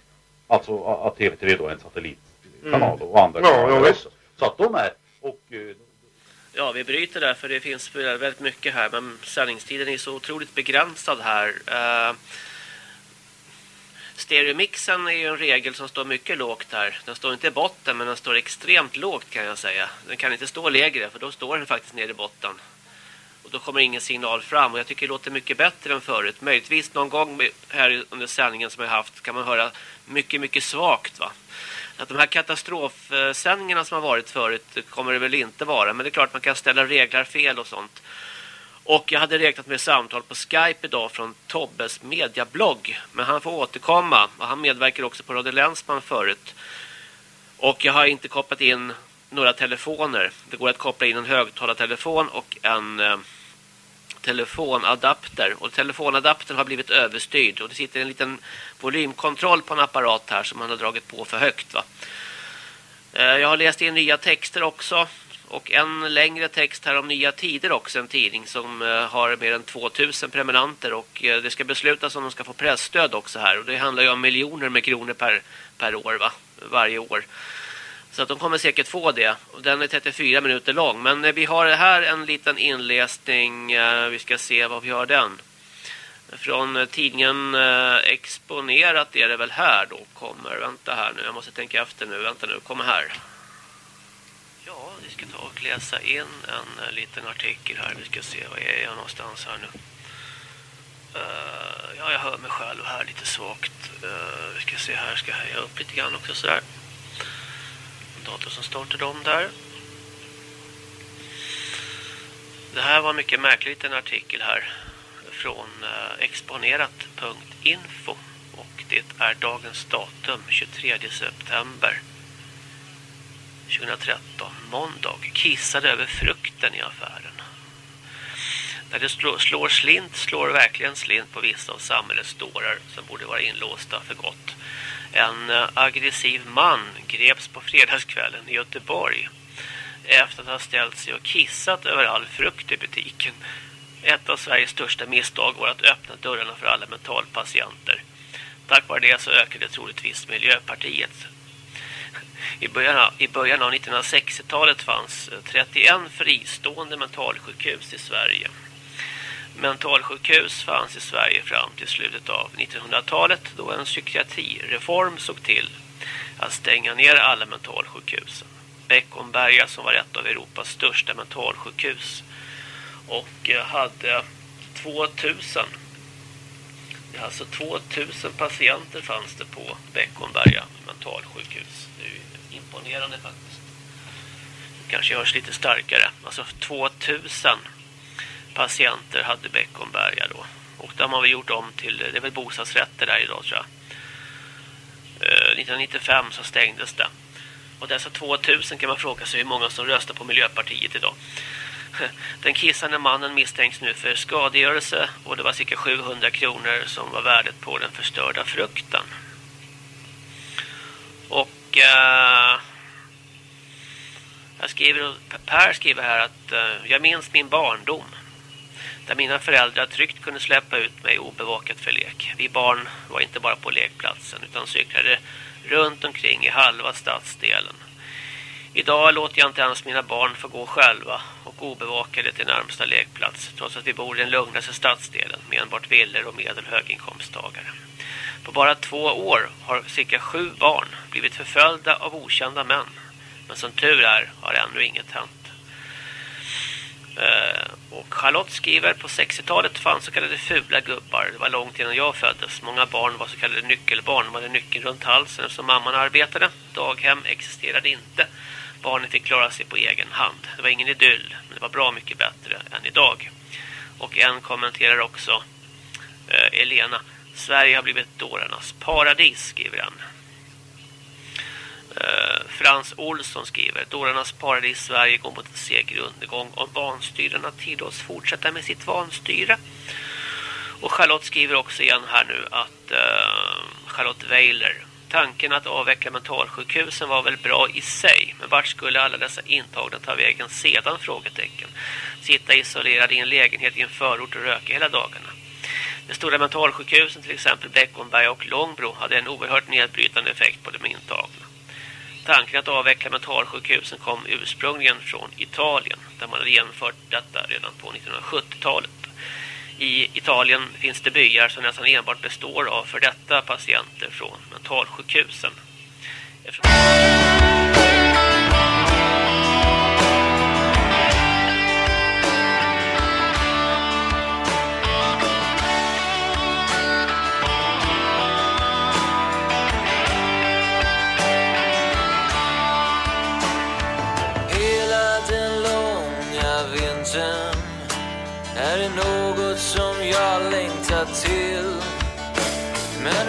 alltså att TV3 då är en satellitkanal mm. och andra ja, kanaler ja, Så att de är, och... Eh, ja, vi bryter där för det finns väldigt mycket här, men sändningstiden är så otroligt begränsad här. Uh, Stereomixen är ju en regel som står mycket lågt här. Den står inte i botten men den står extremt lågt kan jag säga. Den kan inte stå lägre för då står den faktiskt nere i botten. Och då kommer ingen signal fram och jag tycker det låter mycket bättre än förut. Möjligtvis någon gång här under sändningen som jag haft kan man höra mycket mycket svagt va. Att de här katastrofsändningarna som har varit förut kommer det väl inte vara. Men det är klart man kan ställa regler fel och sånt. Och jag hade räknat med samtal på Skype idag från Tobbes mediablogg. Men han får återkomma. Och han medverkar också på Radio Länsman förut. Och jag har inte kopplat in några telefoner. Det går att koppla in en högtalartelefon och en eh, telefonadapter. Och telefonadaptern har blivit överstyrd. Och det sitter en liten volymkontroll på en apparat här som man har dragit på för högt va. Eh, jag har läst in nya texter också och en längre text här om nya tider också, en tidning som eh, har mer än 2000 prenumeranter och eh, det ska beslutas om de ska få pressstöd också här och det handlar ju om miljoner med kronor per, per år va, varje år. Så att de kommer säkert få det. Och den är 34 minuter lång. Men eh, vi har här en liten inläsning. Vi ska se vad vi har den. Från tidningen Exponerat är det väl här då kommer. Vänta här nu, jag måste tänka efter nu. Vänta nu, kommer här. Vi ska ta och läsa in en eh, liten artikel här. Vi ska se, vad är jag någonstans här nu? Uh, ja, jag hör mig själv här lite svagt. Uh, vi ska se här, ska jag höja upp lite grann också sådär. Datorn dator som startade om där. Det här var mycket märkligt en artikel här från uh, exponerat.info och det är dagens datum 23 september 2013, måndag, kissade över frukten i affären. När det slår, slår slint slår verkligen slint på vissa av samhällets dårar som borde vara inlåsta för gott. En eh, aggressiv man greps på fredagskvällen i Göteborg efter att ha ställt sig och kissat över all frukt i butiken. Ett av Sveriges största misstag var att öppna dörrarna för alla mentalpatienter. Tack vare det så ökade troligtvis Miljöpartiet i början av, i början av 1960-talet fanns eh, 31 fristående mentalsjukhus i Sverige. Mentalsjukhus fanns i Sverige fram till slutet av 1900-talet då en psykiatrireform såg till att stänga ner alla mentalsjukhusen. Beckomberga som var ett av Europas största mentalsjukhus och eh, hade 2000 alltså 2000 patienter fanns det på Beckomberga mentalsjukhus imponerande faktiskt. Kanske görs lite starkare. Alltså 2000 patienter hade Beckomberga då. Och de har vi gjort om till, det är väl bostadsrätter där idag tror jag. Eh, 1995 så stängdes det. Och dessa 2000 kan man fråga sig hur många som röstar på Miljöpartiet idag. <laughs> Den kissande mannen misstänks nu för skadegörelse och det var cirka 700 kronor som var värdet på den förstörda frukten. Och uh, jag skriver, Per skriver här att uh, jag minns min barndom. Där mina föräldrar tryggt kunde släppa ut mig obevakat för lek. Vi barn var inte bara på lekplatsen utan cyklade runt omkring i halva stadsdelen. Idag låter jag inte ens mina barn få gå själva och obevakade till närmsta lekplats trots att vi bor i den lugnaste stadsdelen med enbart villor och medelhöginkomsttagare. På bara två år har cirka sju barn blivit förföljda av okända män. Men som tur är har ännu inget hänt. Eh, och Charlotte skriver på 60-talet fanns så kallade fula gubbar. Det var långt innan jag föddes. Många barn var så kallade nyckelbarn. De hade nyckeln runt halsen eftersom mamman arbetade. Daghem existerade inte. Barnen fick klara sig på egen hand. Det var ingen idyll, men det var bra mycket bättre än idag. Och en kommenterar också eh, Elena Sverige har blivit dårarnas paradis, skriver han. Uh, Frans Olsson skriver Dårarnas paradis Sverige går mot en seger undergång om vanstyrarna tillåts fortsätta med sitt vanstyre. Och Charlotte skriver också igen här nu att uh, Charlotte Weiler Tanken att avveckla mentalsjukhusen var väl bra i sig, men vart skulle alla dessa intagna ta vägen sedan? Frågetecken. Sitta isolerad i en lägenhet i en förort och röka hela dagarna. De stora mentalsjukhusen, till exempel Beckomberg och Långbro, hade en oerhört nedbrytande effekt på de intagna. Tanken att avveckla mentalsjukhusen kom ursprungligen från Italien, där man hade genomfört detta redan på 1970-talet. I Italien finns det byar som nästan enbart består av för detta patienter från mentalsjukhusen. Eftersom...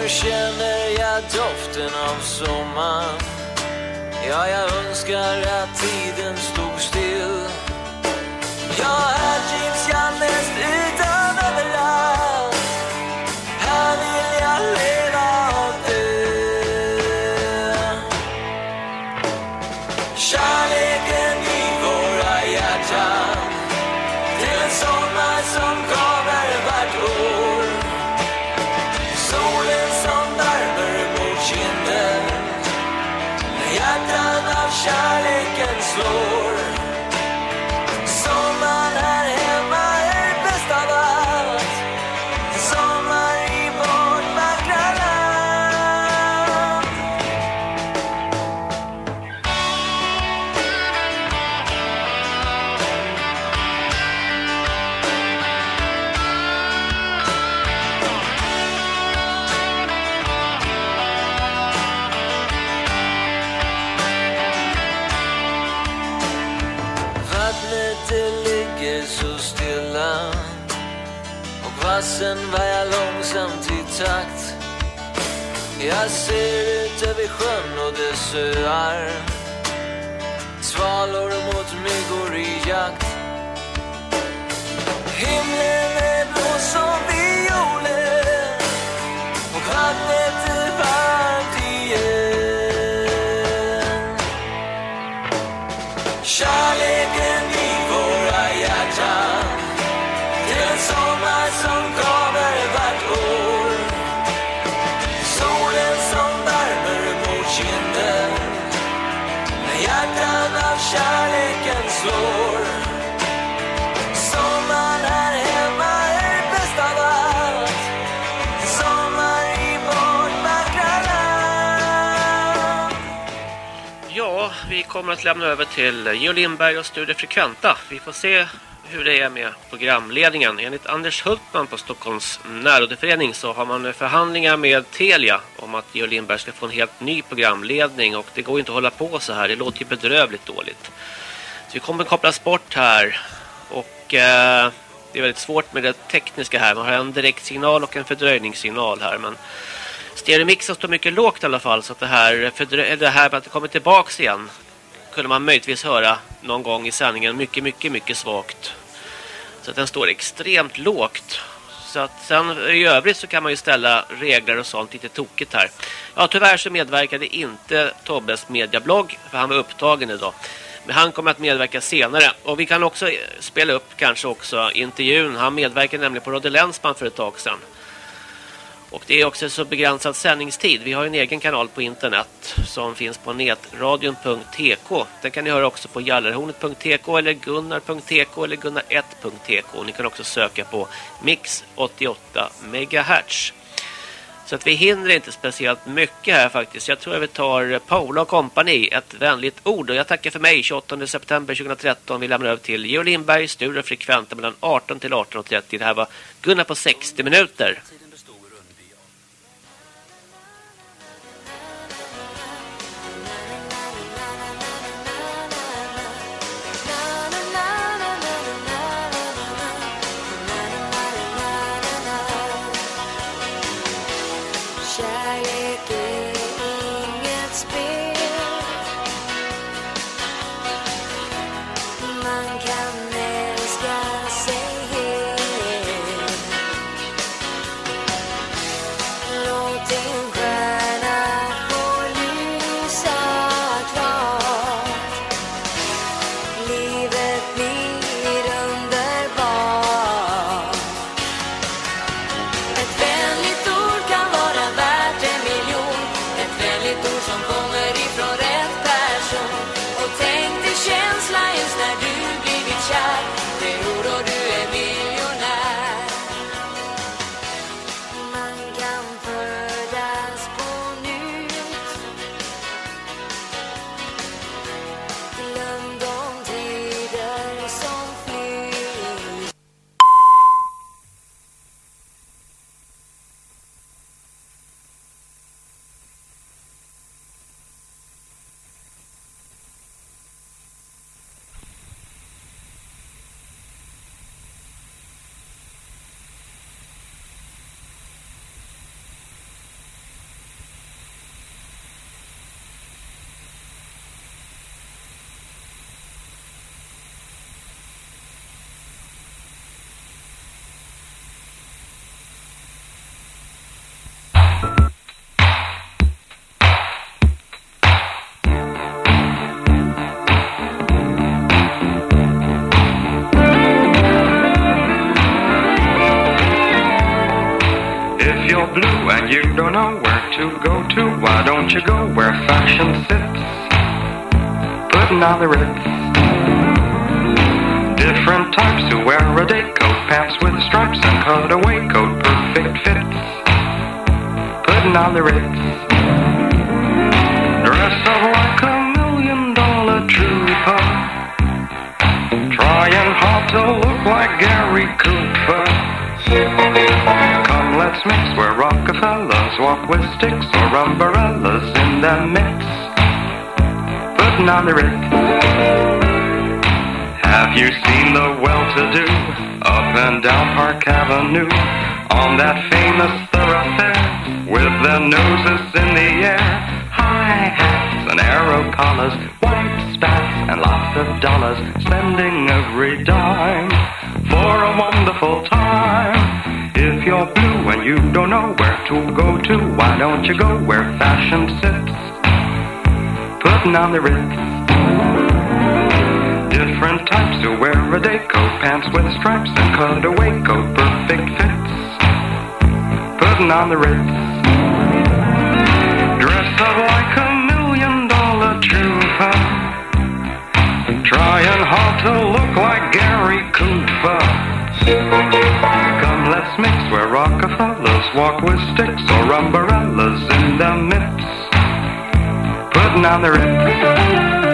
nu känner jag doften av sommar Ja, jag önskar att tiden stod still. Jag är och vassen vajar långsamt i takt. Jag ser ut över sjön och dess öar. Svalor mot myggor i jakt. Himlen kommer att lämna över till Geo Lindberg och Studio Frekventa. Vi får se hur det är med programledningen. Enligt Anders Hultman på Stockholms närrådeförening så har man förhandlingar med Telia om att Geo Lindberg ska få en helt ny programledning och det går inte att hålla på så här. Det låter ju bedrövligt dåligt. Så vi kommer att kopplas bort här och eh, det är väldigt svårt med det tekniska här. Man har en direktsignal och en fördröjningssignal här men stereomixen står mycket lågt i alla fall så att det här, det här med att det kommer tillbaks igen kunde man möjligtvis höra någon gång i sändningen mycket, mycket, mycket svagt. Så att den står extremt lågt. Så att sen i övrigt så kan man ju ställa regler och sånt lite tokigt här. Ja, tyvärr så medverkade inte Tobbes mediablogg för han var upptagen idag. Men han kommer att medverka senare. Och vi kan också spela upp kanske också intervjun. Han medverkade nämligen på Radio Länsman för ett tag sedan. Och det är också så begränsad sändningstid. Vi har en egen kanal på internet som finns på netradion.tk. Den kan ni höra också på gallerhornet.tk eller gunnar.tk eller gunnar1.tk. Ni kan också söka på Mix 88 MHz. Så att vi hinner inte speciellt mycket här faktiskt. Jag tror att vi tar Paula och kompani ett vänligt ord. Och jag tackar för mig 28 september 2013. Vi lämnar över till Geo Lindberg, Sture Frekventa mellan 18 till 18.30. Det här var Gunnar på 60 minuter. Kärlek är you don't know where to go to, why don't you go where fashion sits? Putting on the ritz. Different types who wear a day coat, pants with stripes and cutaway coat, perfect fits. Putting on the ritz. Dress up like a million dollar trooper. Trying hard to look like Gary Cooper. Walk with sticks or umbrellas in the mix. Putting on the ritz. Have you seen the well-to-do up and down Park Avenue on that famous thoroughfare with their noses in the air? High hats and arrow collars, white spats and lots of dollars, spending every dime for a wonderful time. If you're blue you don't know where to go to, why don't you go where fashion sits? Putting on the ritz. Different types who wear a day coat, pants with stripes and cutaway coat, perfect fits. Putting on the ritz. Dress up like a million dollar trooper. Trying hard to look like Gary Cooper. Come, let's mix where Rockefellers walk with sticks or umbrellas in the mix. Putting on the.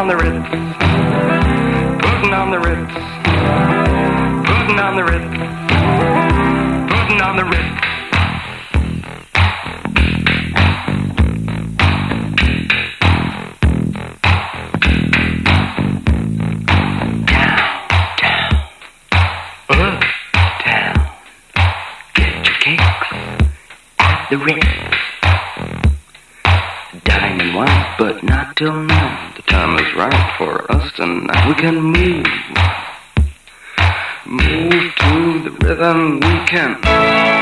on the wrist, putting on the wrist, putting on the wrist, putting on the wrist. the wrist. Diamond wine, but not till now. The right for us tonight. We can move. Move to the rhythm we can.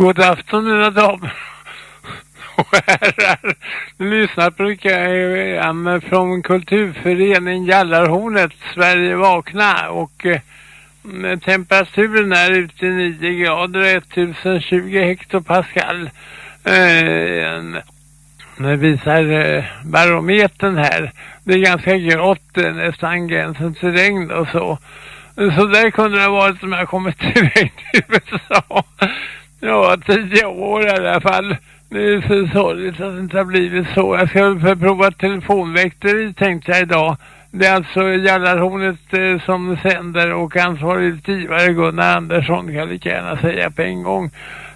God afton mina damer och herrar. Ni lyssnar på program från kulturföreningen Jallarhornet, Sverige vakna och eh, temperaturen är ute i 9 grader och 1020 hektopascal. Eh, det visar eh, barometern här. Det är ganska grått, eh, nästan gränsen till regn och så. Så där kunde det ha varit om jag kommit till USA. Ja, tio år i alla fall. Det är så sorgligt att det inte har blivit så. Jag ska väl prova telefonväkteri tänkte jag idag. Det är alltså Jallarhornet eh, som sänder och ansvarig utgivare Gunnar Andersson kan jag lika gärna säga på en gång.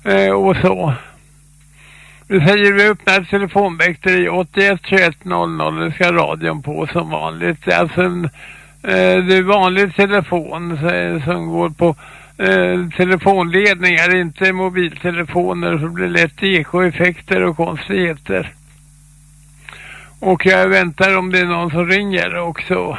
Eh, och så. Vi säger vi öppnar telefonväkteri 81 21 00. Det ska radion på som vanligt. Det är alltså en eh, det är vanlig telefon som går på eh, telefonledningar, inte mobiltelefoner. Så blir det lätt ekoeffekter och konstigheter. Och jag väntar om det är någon som ringer också.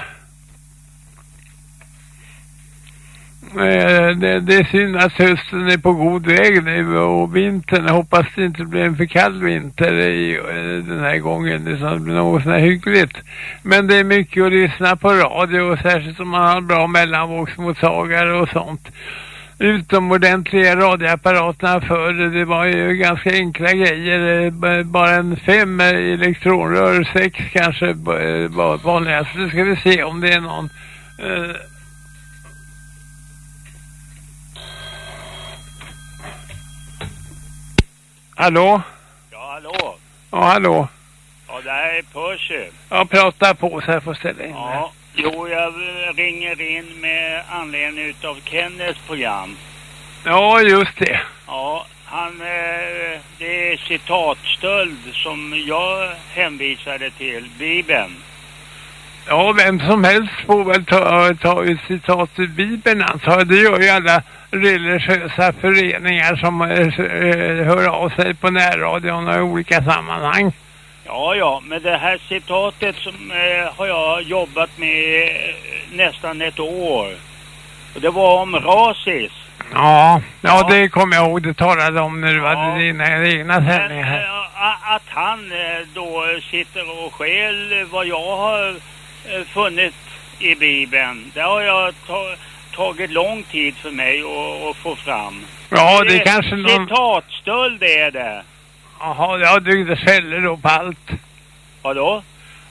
Eh, Eh, det, det, är synd att hösten är på god väg nu och vintern, jag hoppas det inte blir en för kall vinter i, eh, den här gången utan det blir något sådär hyggligt. Men det är mycket att lyssna på radio och särskilt om man har bra mellanvågsmottagare och sånt. Utomordentliga radioapparaterna förr, det var ju ganska enkla grejer, eh, bara en fem elektronrör, sex kanske var vanligast. Nu ska vi se om det är någon... Eh, Hallå? Ja, hallå. Ja, hallå. Ja, det här är Percy. Ja, prata på så jag får ställa in Ja, jo, jag ringer in med anledning av Kennets program. Ja, just det. Ja, han, eh, det är citatstöld som jag hänvisade till, Bibeln. Ja, vem som helst får väl ta, ta ett citat ur Bibeln antar Det gör ju alla religiösa föreningar som eh, hör av sig på närradion i olika sammanhang. Ja, ja, men det här citatet som eh, har jag jobbat med eh, nästan ett år. Och det var om rasis. Ja, ja, det kommer jag ihåg. Det talade om när du ja. hade dina egna sändningar. Äh, att han eh, då sitter och skäl vad jag har eh, funnit i Bibeln. Det har jag tagit tagit lång tid för mig att, få fram. Ja, det, det är kanske någon... Citatstöld är det. Jaha, ja du skäller då på allt. Vadå?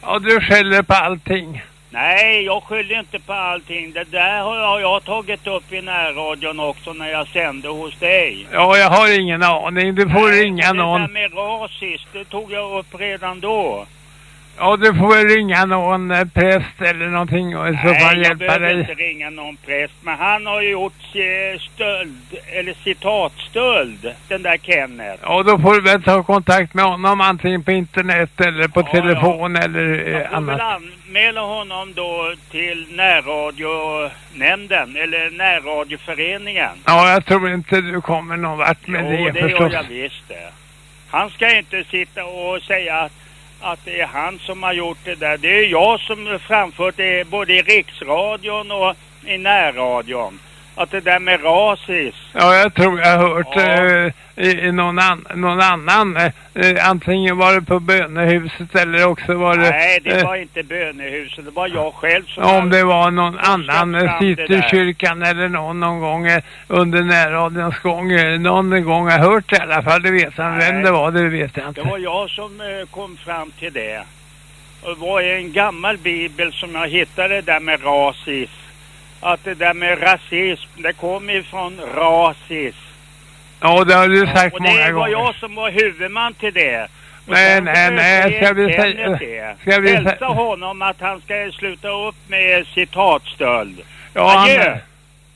Ja, du skäller på allting. Nej, jag skyller inte på allting. Det där har jag tagit upp i närradion också när jag sände hos dig. Ja, jag har ingen aning. Du får Nej, ringa någon. Det där med rasist, det tog jag upp redan då. Ja, du får väl ringa någon eh, präst eller någonting och i så fall hjälpa dig. Nej, jag behöver inte ringa någon präst. Men han har ju gjort eh, stöld, eller citatstöld, den där Kenneth. Ja, då får du väl ta kontakt med honom antingen på internet eller på ja, telefon ja. eller eh, jag annat. väl anmäla honom då till närradionämnden eller närradioföreningen. Ja, jag tror inte du kommer någon vart med jo, det, det förstås. Jo, det gör jag visst det. Han ska inte sitta och säga att att det är han som har gjort det där. Det är jag som framfört det både i riksradion och i närradion. Att det där med rasis. Ja, jag tror jag har hört ja. eh, i, i någon, an, någon annan. Eh, antingen var det på bönehuset eller också var det... Nej, det eh, var inte bönehuset. Det var jag själv som... Om det var någon annan eh, Citykyrkan eller någon, någon gång eh, under närradions gång. Eh, någon gång har hört det i alla fall. Det vet han. Vem det var, det vet jag inte. Det var jag som eh, kom fram till det. Det var en gammal bibel som jag hittade där med rasis att det där med rasism, det kommer ifrån rasis. Ja, det har du sagt ja, många gånger. Och det var jag som var huvudman till det. Nej, nej, nej, ska vi säga... Ska vi Hälsa honom att han ska sluta upp med citatstöld. Ja, Adjö. han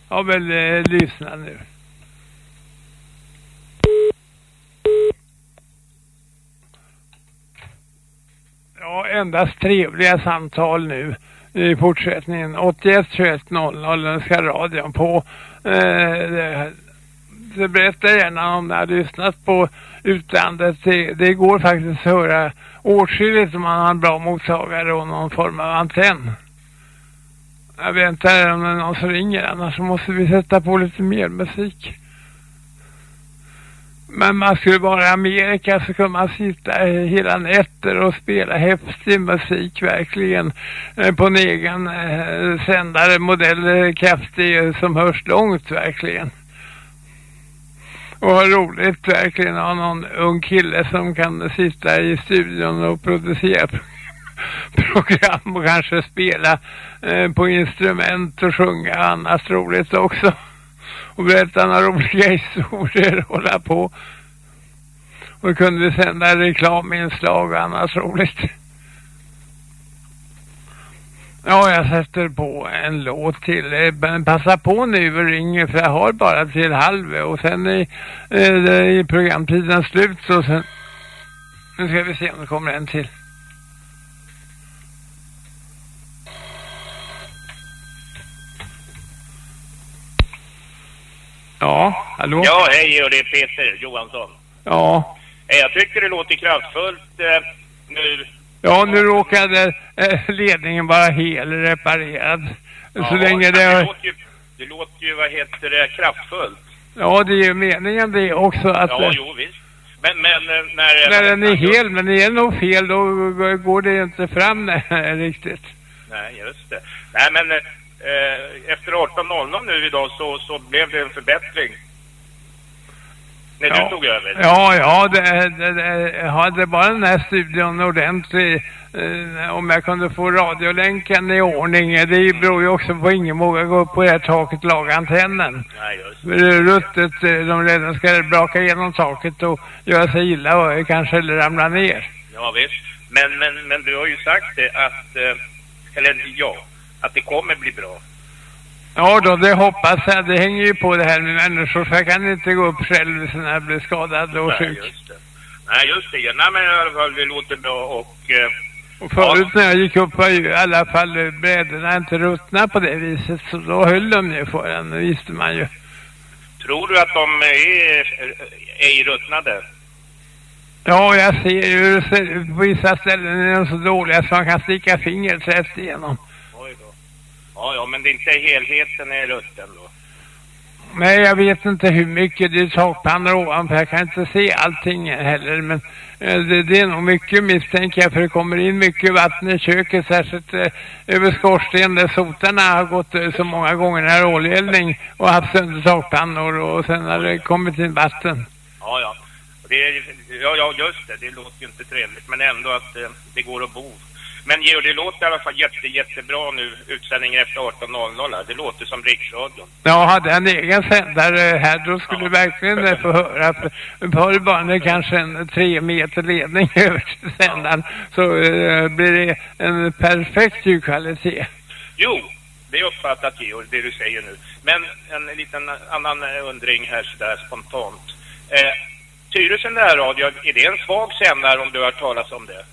har väl eh, lyssna nu. Ja, endast trevliga samtal nu i fortsättningen. 81 21 00 den ska radion på. Eh, det, det berättar gärna om ni har lyssnat på utlandet. Det, det går faktiskt att höra åtskilligt om man har en bra mottagare och någon form av antenn. Jag väntar om det är någon som ringer annars måste vi sätta på lite mer musik. Men man skulle vara i Amerika så kunde man sitta hela nätter och spela häftig musik verkligen. Eh, på en egen eh, sändare, modell eh, kraftig som hörs långt verkligen. Och ha roligt verkligen att ha någon ung kille som kan sitta i studion och producera <laughs> program och kanske spela på instrument och sjunga annars roligt också och berätta några roliga <laughs> historier och hålla på. Och kunde vi sända reklaminslag och annat roligt. Ja, jag sätter på en låt till. Eh, men passa på nu och ring för jag har bara till halv och sen är, är eh, programtiden slut så sen... Nu ska vi se om det kommer en till. Ja, hallå? Ja, hej och det är Peter Johansson. Ja. Jag tycker det låter kraftfullt eh, nu. Ja, nu råkade eh, ledningen vara hel reparerad. Ja, så länge det... det, låter ju, det låter ju, vad heter det, kraftfullt. Ja, det är ju meningen det också att... Ja, eh, jo visst. Men, men eh, när... när den är hel, men är nog fel då går det inte fram <laughs> riktigt. Nej, just det. Nej, men eh, efter 18.00 nu idag så, så blev det en förbättring. När ja. du tog över. Ja, ja, det, det, det, hade bara den här studion ordentlig, eh, om jag kunde få radiolänken i ordning, det beror ju också på ingen vågar gå upp på det här taket och laga antennen. Nej. Ruttet, eh, de redan ska braka igenom taket och göra sig illa och kanske ramla ner. Ja, visst. Men, men, men du har ju sagt det att, eh, eller ja, att det kommer bli bra. Ja då, det hoppas jag. Det hänger ju på det här med människor. För jag kan inte gå upp själv när jag blir skadad och Nej, sjuk. just det. Nej, just det. Nej, men i alla fall, det låter bra och... Eh, Och förut när jag gick upp var ju i alla fall brädorna inte ruttna på det viset. Så då höll de ju för den, det visste man ju. tror du att de är, är ruttnade? Ja, jag ser ju hur det ser ut. På vissa ställen är de så dåliga så man kan sticka fingret rätt igenom. Ja, ja, men det är inte helheten är rutten då. Nej, jag vet inte hur mycket. Det takpannor ovanför. Jag kan inte se allting heller. Men eh, det, det är nog mycket misstänker jag. För det kommer in mycket vatten i köket. Särskilt eh, över skorsten där sotarna har gått eh, så många gånger när oljeeldning. Och haft sönder takpannor. Och sen har det kommit in vatten. Ja, ja. Det är, ja, ja, just det. Det låter ju inte trevligt. Men ändå att eh, det går att bo. Men Georg, det låter i alla fall jätte, jättebra nu. Utsändningen efter 18.00 här. Det låter som Riksradion. Ja, hade jag en egen sändare här då skulle du verkligen få höra. För Förr var det kanske en tre meter ledning <laughs> över till sändaren. Så eh, blir det en perfekt ljudkvalitet. Jo, det är uppfattat Georg, det du säger nu. Men en liten annan eh, undring här sådär spontant. Eh, Tyresö närradio, är det en svag sändare om du har talas om det?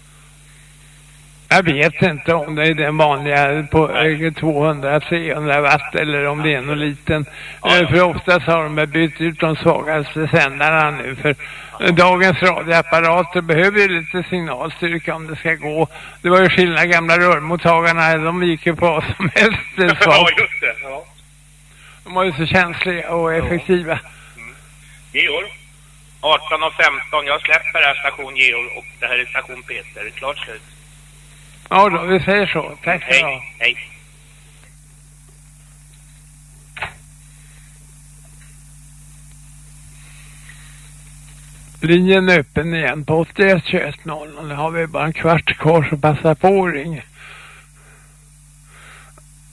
Jag vet inte om det är den vanliga på eh, 200-300 watt eller om det är någon liten. Eh, För oftast har de bytt ut de svagaste sändarna nu. För eh, dagens radioapparater behöver ju lite signalstyrka om det ska gå. Det var ju skillnad gamla rörmottagarna, de gick ju på vad som helst. <laughs> ja, just det. Ja. De var ju så känsliga och effektiva. Georg, 18 och 15. Jag släpper här station Georg och det här är station Peter. Klart slut. Ja då, vi säger så. Tack ska du ha. Hej. Linjen är öppen igen på 81 21 00. Nu har vi bara en kvart kvar så passa på och ring.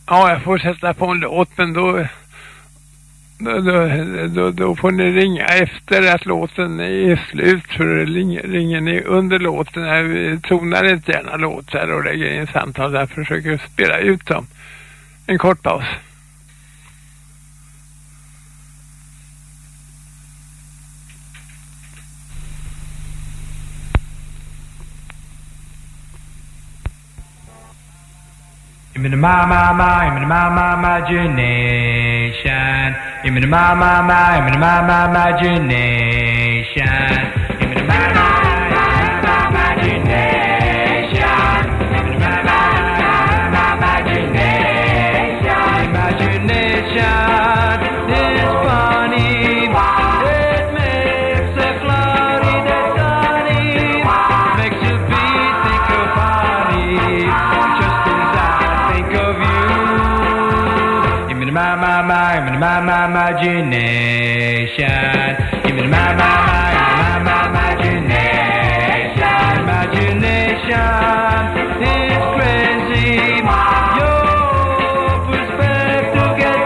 Ja, jag får sätta på en låt men då, då, då, då, får ni ringa efter att låten är slut för ringer ni under låten. Jag tonar inte gärna låtar och lägger in samtal där försöker spela ut dem. En kort paus. I'm in my, my, my, I'm in my, my, imagination. I'm in my, my, my, I'm in my, my, imagination. My, I'm my, my, imagination. I'm in my, my, my, my, my, imagination. Imagination is crazy. Your perspective gets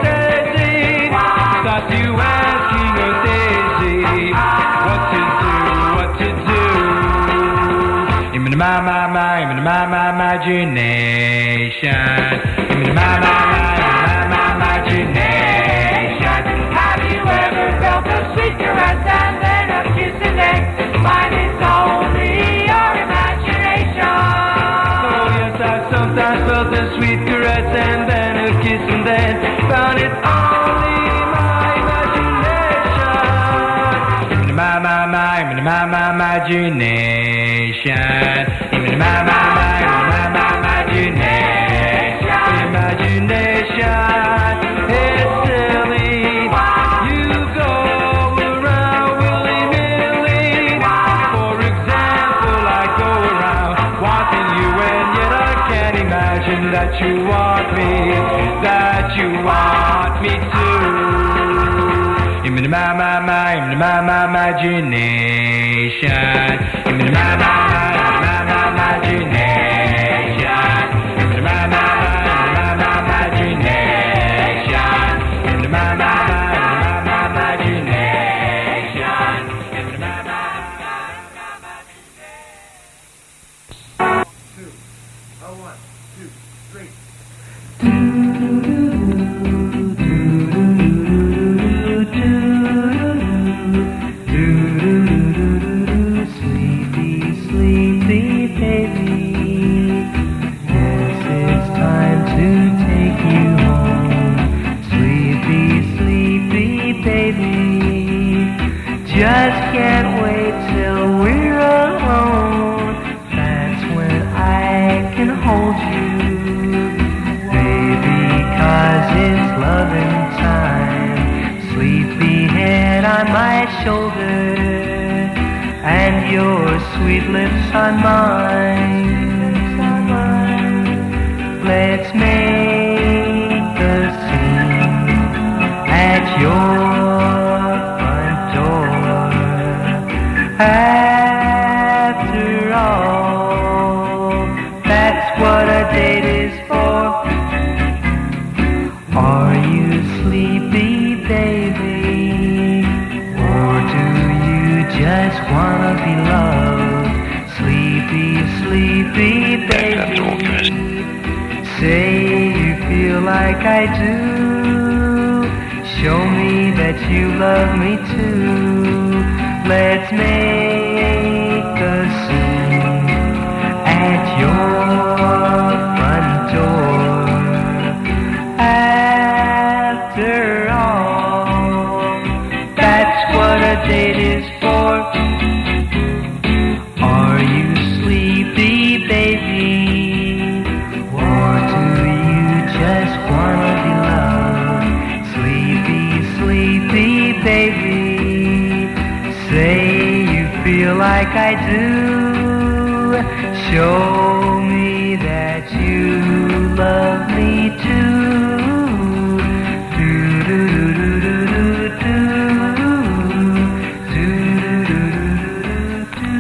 daisy what to do, what to do. I'm in my, my, my, my, my, imagination. imagination. Give me the mama. lips I must. Love I do. Show me that you love me too. Do do do do do do do. Do do do do do do.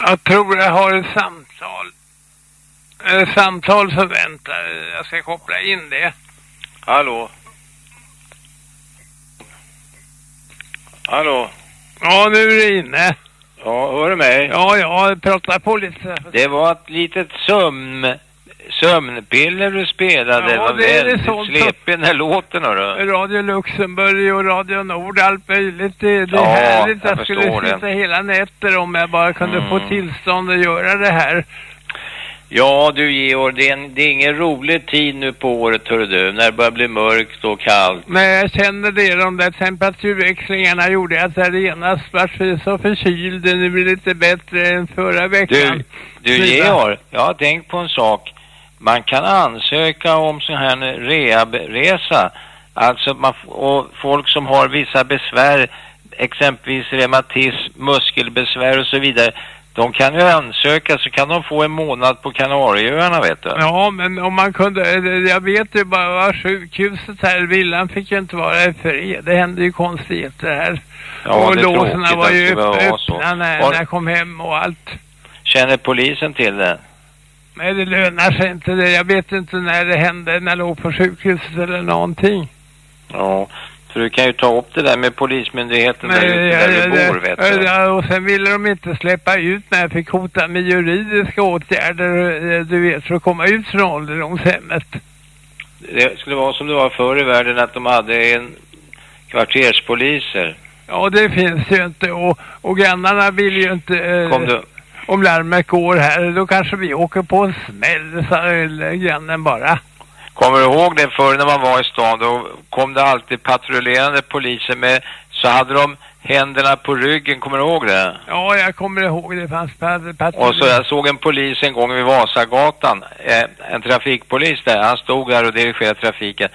Jag tror jag har ett samtal. Ett samtal som väntar. Jag ska koppla in det. Hallå? Hallå? Ja, nu är det inne. Ja, hör du mig? Ja, jag pratar på lite. Det var ett litet sömn... Sömnpiller du spelade. Ja, det var det är väldigt sånt som- slepig den här låten hörru. Radio Luxemburg och Radio Nord, allt möjligt. Det, det är Ja, härligt. jag Jag skulle det. sitta hela nätter om jag bara kunde få Mm. tillstånd att göra det här. Ja du Georg, det är, en, det är ingen rolig tid nu på året hörru du. När det börjar bli mörkt och kallt. Men jag kände det, de där temperaturväxlingarna gjorde att jag genast vart så förkyld. Nu blir lite bättre än förra veckan. Du, du. Georg, jag har tänkt på en sak. Man kan ansöka om sån här rehabresa. Alltså man, och folk som har vissa besvär, exempelvis reumatism, muskelbesvär och så vidare. De kan ju ansöka så kan de få en månad på Kanarieöarna vet du. Ja, men om man kunde, eh, jag vet ju bara vad sjukhuset här, villan fick ju inte vara i fred. Det hände ju konstigheter här. Ja, och tråkigt var ju öppna, när, när jag kom hem och allt. Känner polisen till det? Nej, det lönar sig inte det. Jag vet inte när det hände, när jag låg på sjukhuset eller någonting. Ja, för du kan ju ta upp det där med polismyndigheten där ute där ja, du ja, bor vet du. ja, och sen ville de inte släppa ut när jag fick hota med juridiska åtgärder, eh, du vet, för att komma ut från ålderdomshemmet. Det skulle vara som det var förr i världen att de hade en kvarterspoliser. Ja, det finns ju inte och, och grannarna vill ju inte... Eh, Kom du. Om larmet går här, då kanske vi åker på en smäll, sa grannen bara. Kommer du ihåg det förr när man var i stan? Då kom det alltid patrullerande poliser med, så hade de händerna på ryggen, kommer du ihåg det? Ja, jag kommer ihåg det fanns Och så jag såg en polis en gång vid Vasagatan, eh, en trafikpolis där, han stod där och dirigerade trafiken.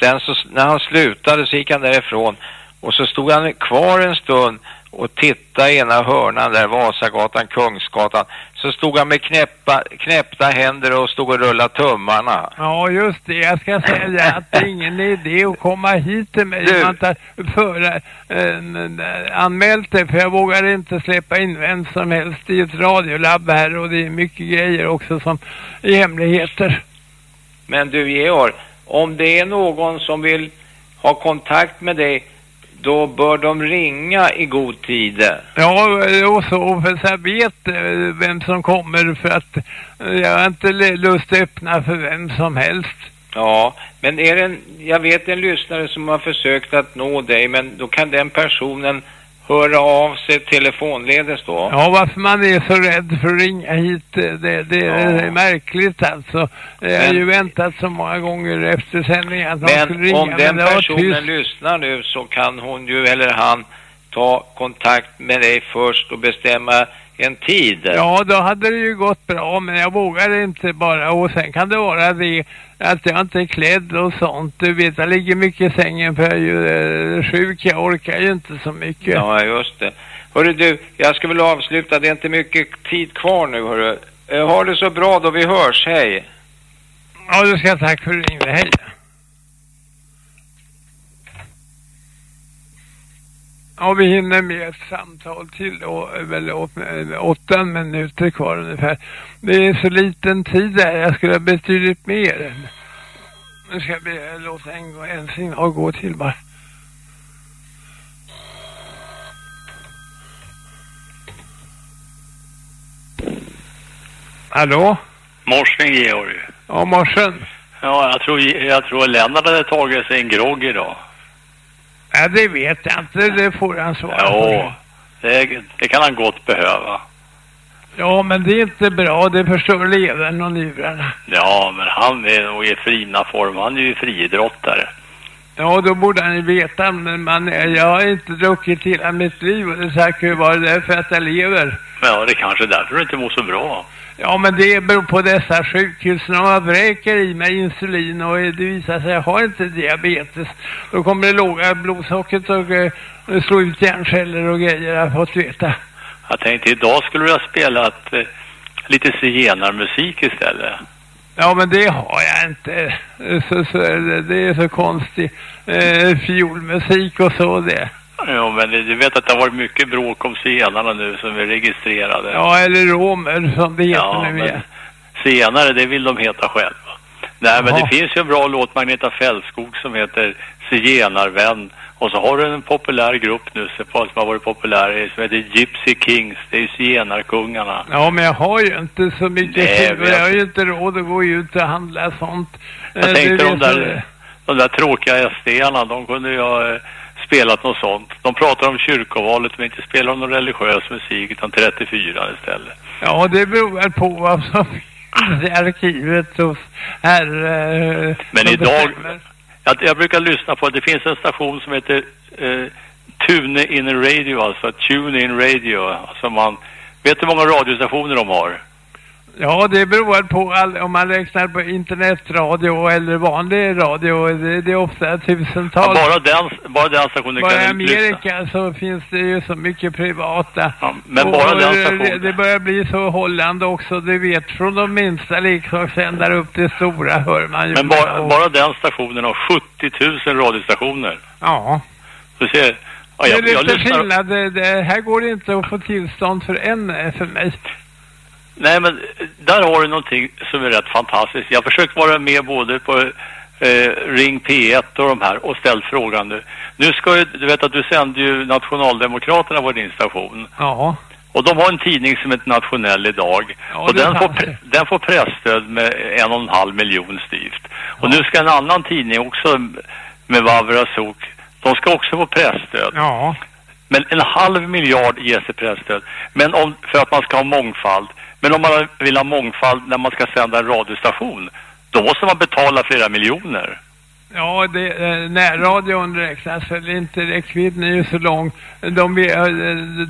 Sen så, när han slutade så gick han därifrån och så stod han kvar en stund och tittade i ena hörnan där, Vasagatan, Kungsgatan. Så stod han med knäppa, knäppta händer och stod och rullade tummarna. Ja, just det. Jag ska säga det att det är ingen idé att komma hit till mig Du. om man inte har före, eh, anmält det. För jag vågar inte släppa in vem som helst i ett radiolabb här. Och det är mycket grejer också som är hemligheter. Men du Georg, om det är någon som vill ha kontakt med dig, då bör de ringa i god tid. Ja, och så, för så jag vet vem som kommer för att jag har inte lust att öppna för vem som helst. Ja, men är det en, jag vet en lyssnare som har försökt att nå dig, men då kan den personen höra av sig telefonledes då. Ja, varför man är så rädd för att ringa hit, eh, det, det är märkligt alltså. Jag har ju väntat så många gånger efter sändningen att de skulle Men ringa, om den det var personen lyssnar nu så kan hon ju eller han ta kontakt med dig först och bestämma en tid. Ja, då hade det ju gått bra, men jag vågar inte bara. Och sen kan det vara det att jag inte är klädd och sånt. Du vet, jag ligger mycket i sängen för jag är ju eh, sjuk. Jag orkar ju inte så mycket. Ja, just det. Hörru du, jag ska väl avsluta. Det är inte mycket tid kvar nu, hörru. Eh, Ha det så bra då vi hörs. Hej. Ja, du ska tack för att du ringde. Hej. Ja, vi hinner med ett samtal till då, väl åt, eh, åtta minuter kvar ungefär. Det är så liten tid där, jag skulle ha betydligt mer. Nu ska vi låta en, en signal gå till bara. Hallå? Morsen Georg. Ja, morsen. Ja, jag tror, jag tror Lennart hade tagit sig en grogg idag. Ja, det vet jag inte. Det får han svara Jo, på. det, det kan han gott behöva. Ja, men det är inte bra. Det förstör levern och njurarna. Ja, men han är nog i fina form. Han är ju friidrottare. Ja, då borde han ju veta. Men man, jag har inte druckit hela mitt liv och det säkert ju vara därför att jag lever. Ja, det är kanske är därför du inte mår så bra. Ja, men det beror på dessa sjukhus. När man vräker i mig insulin och det visar sig att jag har inte diabetes. Då kommer det låga blodsockret och eh, slå ut hjärnceller och grejer. Jag har fått veta. Jag tänkte idag skulle du ha spelat eh, lite zigenarmusik istället. Ja, men det har jag inte. Så, så, det är så konstig eh, fiolmusik och så det. Ja, men du vet att det har varit mycket bråk om zigenarna nu som är registrerade. Ja, eller romer som det heter Ja, nu men igen. zigenare, det vill de heta själva. Nej, men Jaha. det finns ju en bra låt, Magneta Fältskog, som heter Zigenarvän. Och så har du en populär grupp nu som har varit populär som heter Gypsy Kings. Det är ju zigenarkungarna. Ja, men jag har ju inte så mycket Nej, men jag har jag- ju inte råd att gå ut och handla sånt. Eh, Jag du tänkte de där, de där tråkiga SD-arna, de kunde ju ha eh, spelat något sånt. De pratar om kyrkovalet men inte spelar om någon religiös musik utan 34 istället. Ja, det beror väl på vad som finns i arkivet hos herr... Eh, Men idag, jag, jag brukar lyssna på, det finns en station som heter eh, Tune In Radio, alltså Tune In Radio. Alltså man, vet du hur många radiostationer de har? Ja, det beror på all, om man räknar på internetradio eller vanlig radio. Det, det är ofta Ja, tusentals. bara, den, bara den stationen Bara i kan lyssna. Amerika så finns det ju så mycket privata. men Och- bara den det, stationen. det börjar bli så Holland också. Du vet, från de minsta leksakssändare upp till stora hör man ju. Men bara, Och- bara den stationen har 70 000 radiostationer. Ja. Du ser, ja, det är jag, lite jag lyssnar... skillnad. Det, det, här går det inte att få tillstånd för en eh, för mig. Nej, men eh, där har du någonting som är rätt fantastiskt. Jag har försökt vara med både på eh, Ring P1 och de här och ställt frågan nu. Nu ska ju, du vet att du sänder ju Nationaldemokraterna på din station. Ja. Och de har en tidning som heter Nationell idag. Ja, och den får, pre- den får pressstöd med en och en halv miljon styvt. Och nu ska en annan tidning också med Vavra Sok, de ska också få pressstöd. Ja. Men en halv miljard ges i presstöd. Men om, för att man ska ha mångfald. Men om man vill ha mångfald när man ska sända en radiostation, då måste man betala flera miljoner. Ja, det, eh, närradion räknas väl inte, räckvidden är ju så lång. De, eh,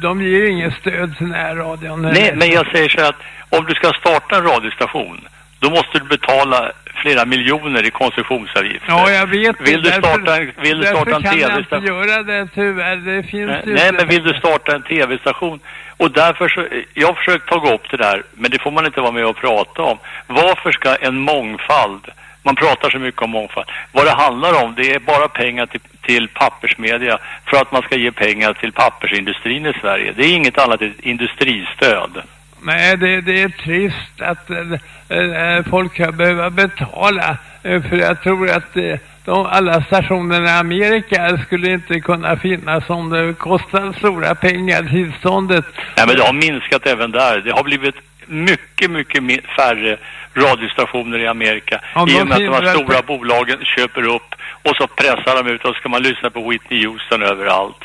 de ger inget stöd till närradion. Nej, men jag säger så här att om du ska starta en radiostation, då måste du betala flera miljoner i koncessionsavgifter. Ja, jag vet. Vill du Därför- starta en, vill du starta en Därför kan jag inte tv-station? göra det tyvärr. Det finns Nej, nej men vill du starta en tv-station? Och därför så, jag har försökt ta upp det där, men det får man inte vara med och prata om. Varför ska en mångfald, man pratar så mycket om mångfald, vad det handlar om det är bara pengar till, till pappersmedia för att man ska ge pengar till pappersindustrin i Sverige. Det är inget annat än industristöd. Nej, det, det är trist att äh, folk ska behöva betala. Äh, för jag tror att äh, de, alla stationerna i Amerika skulle inte kunna finnas om det kostar stora pengar tillståndet. Nej, men det har minskat även där. Det har blivit mycket, mycket färre radiostationer i Amerika. Ja, I och med att de här stora bolagen köper upp och så pressar de ut och så ska man lyssna på Whitney Houston överallt.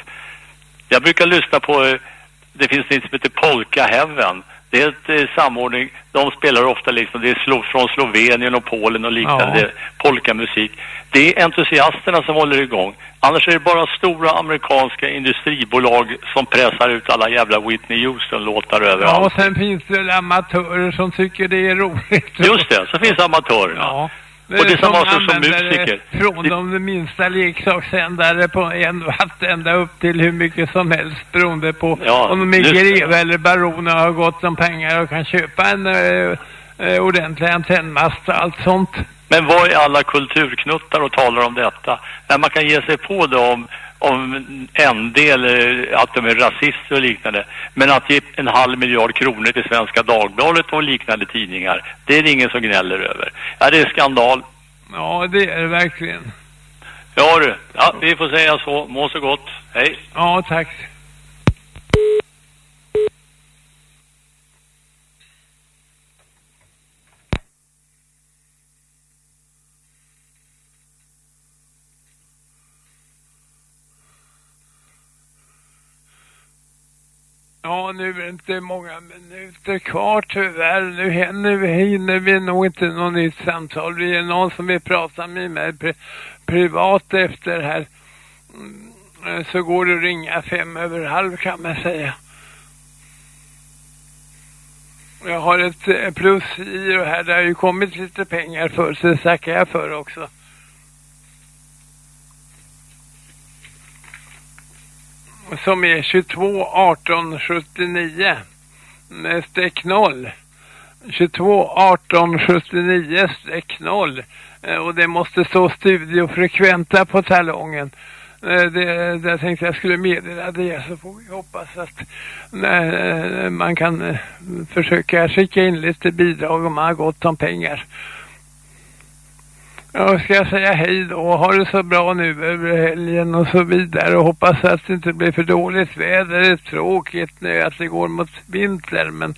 Jag brukar lyssna på, eh, det finns något som heter Polka Heaven. Det är ett eh, samordning, de spelar ofta liksom, det är från Slovenien och Polen och liknande, Ja. polkamusik. Det är entusiasterna som håller igång. Annars är det bara stora amerikanska industribolag som pressar ut alla jävla Whitney Houston-låtar överallt. Ja, och sen finns det amatörer som tycker det är roligt. Just det, så finns amatörerna. Ja. Och det är samma sak som använder, musiker. eh, Från de minsta leksakssändare på en watt ända upp till hur mycket som helst beroende på Ja, om de är det. greve eller baroner har gott om pengar och kan köpa en eh, eh, ordentlig antennmast och allt sånt. Men vad är alla kulturknuttar och talar om detta? När man kan ge sig på det om, en del att de är rasister och liknande. Men att ge en halv miljard kronor till Svenska Dagbladet och liknande tidningar, det är det ingen som gnäller över. Ja, det är skandal. Ja, det är det verkligen. Ja du, ja, vi får säga så. Må så gott. Hej. Ja, tack. Ja, nu är det inte många minuter kvar tyvärr. Nu hinner vi, hinner vi nog inte något nytt samtal. Det är någon som vill prata med mig pri privat efter här. Mm, så går det att ringa fem över halv kan man säga. Jag har ett eh, plus i och här. Det har ju kommit lite pengar för så det tackar jag för också. Som är 22 18 79 streck 0. 22 18 79 streck 0. Eh, och det måste stå studiofrekventa på talongen. Eh, Det, det tänkte jag skulle meddela det så får vi hoppas att eh, eh, man kan försöka skicka in lite bidrag om man har gott om pengar. Ja, ska jag säga hej då. Ha det så bra nu över helgen och så vidare. Och hoppas att det inte blir för dåligt väder. Det är tråkigt nu att det går mot vinter. Men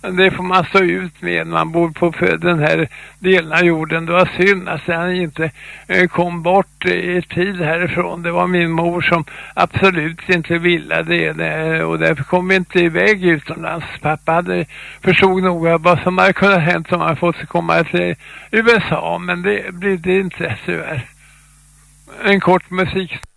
det får man stå ut med när man bor på den här delen av jorden. Det var synd att han inte eh, kom bort i tid härifrån. Det var min mor som absolut inte ville det. och därför kom vi inte iväg utomlands. Pappa hade, förstod nog vad som hade kunnat hänt om han fått komma till USA. Men det blev det inte tyvärr. En kort musik.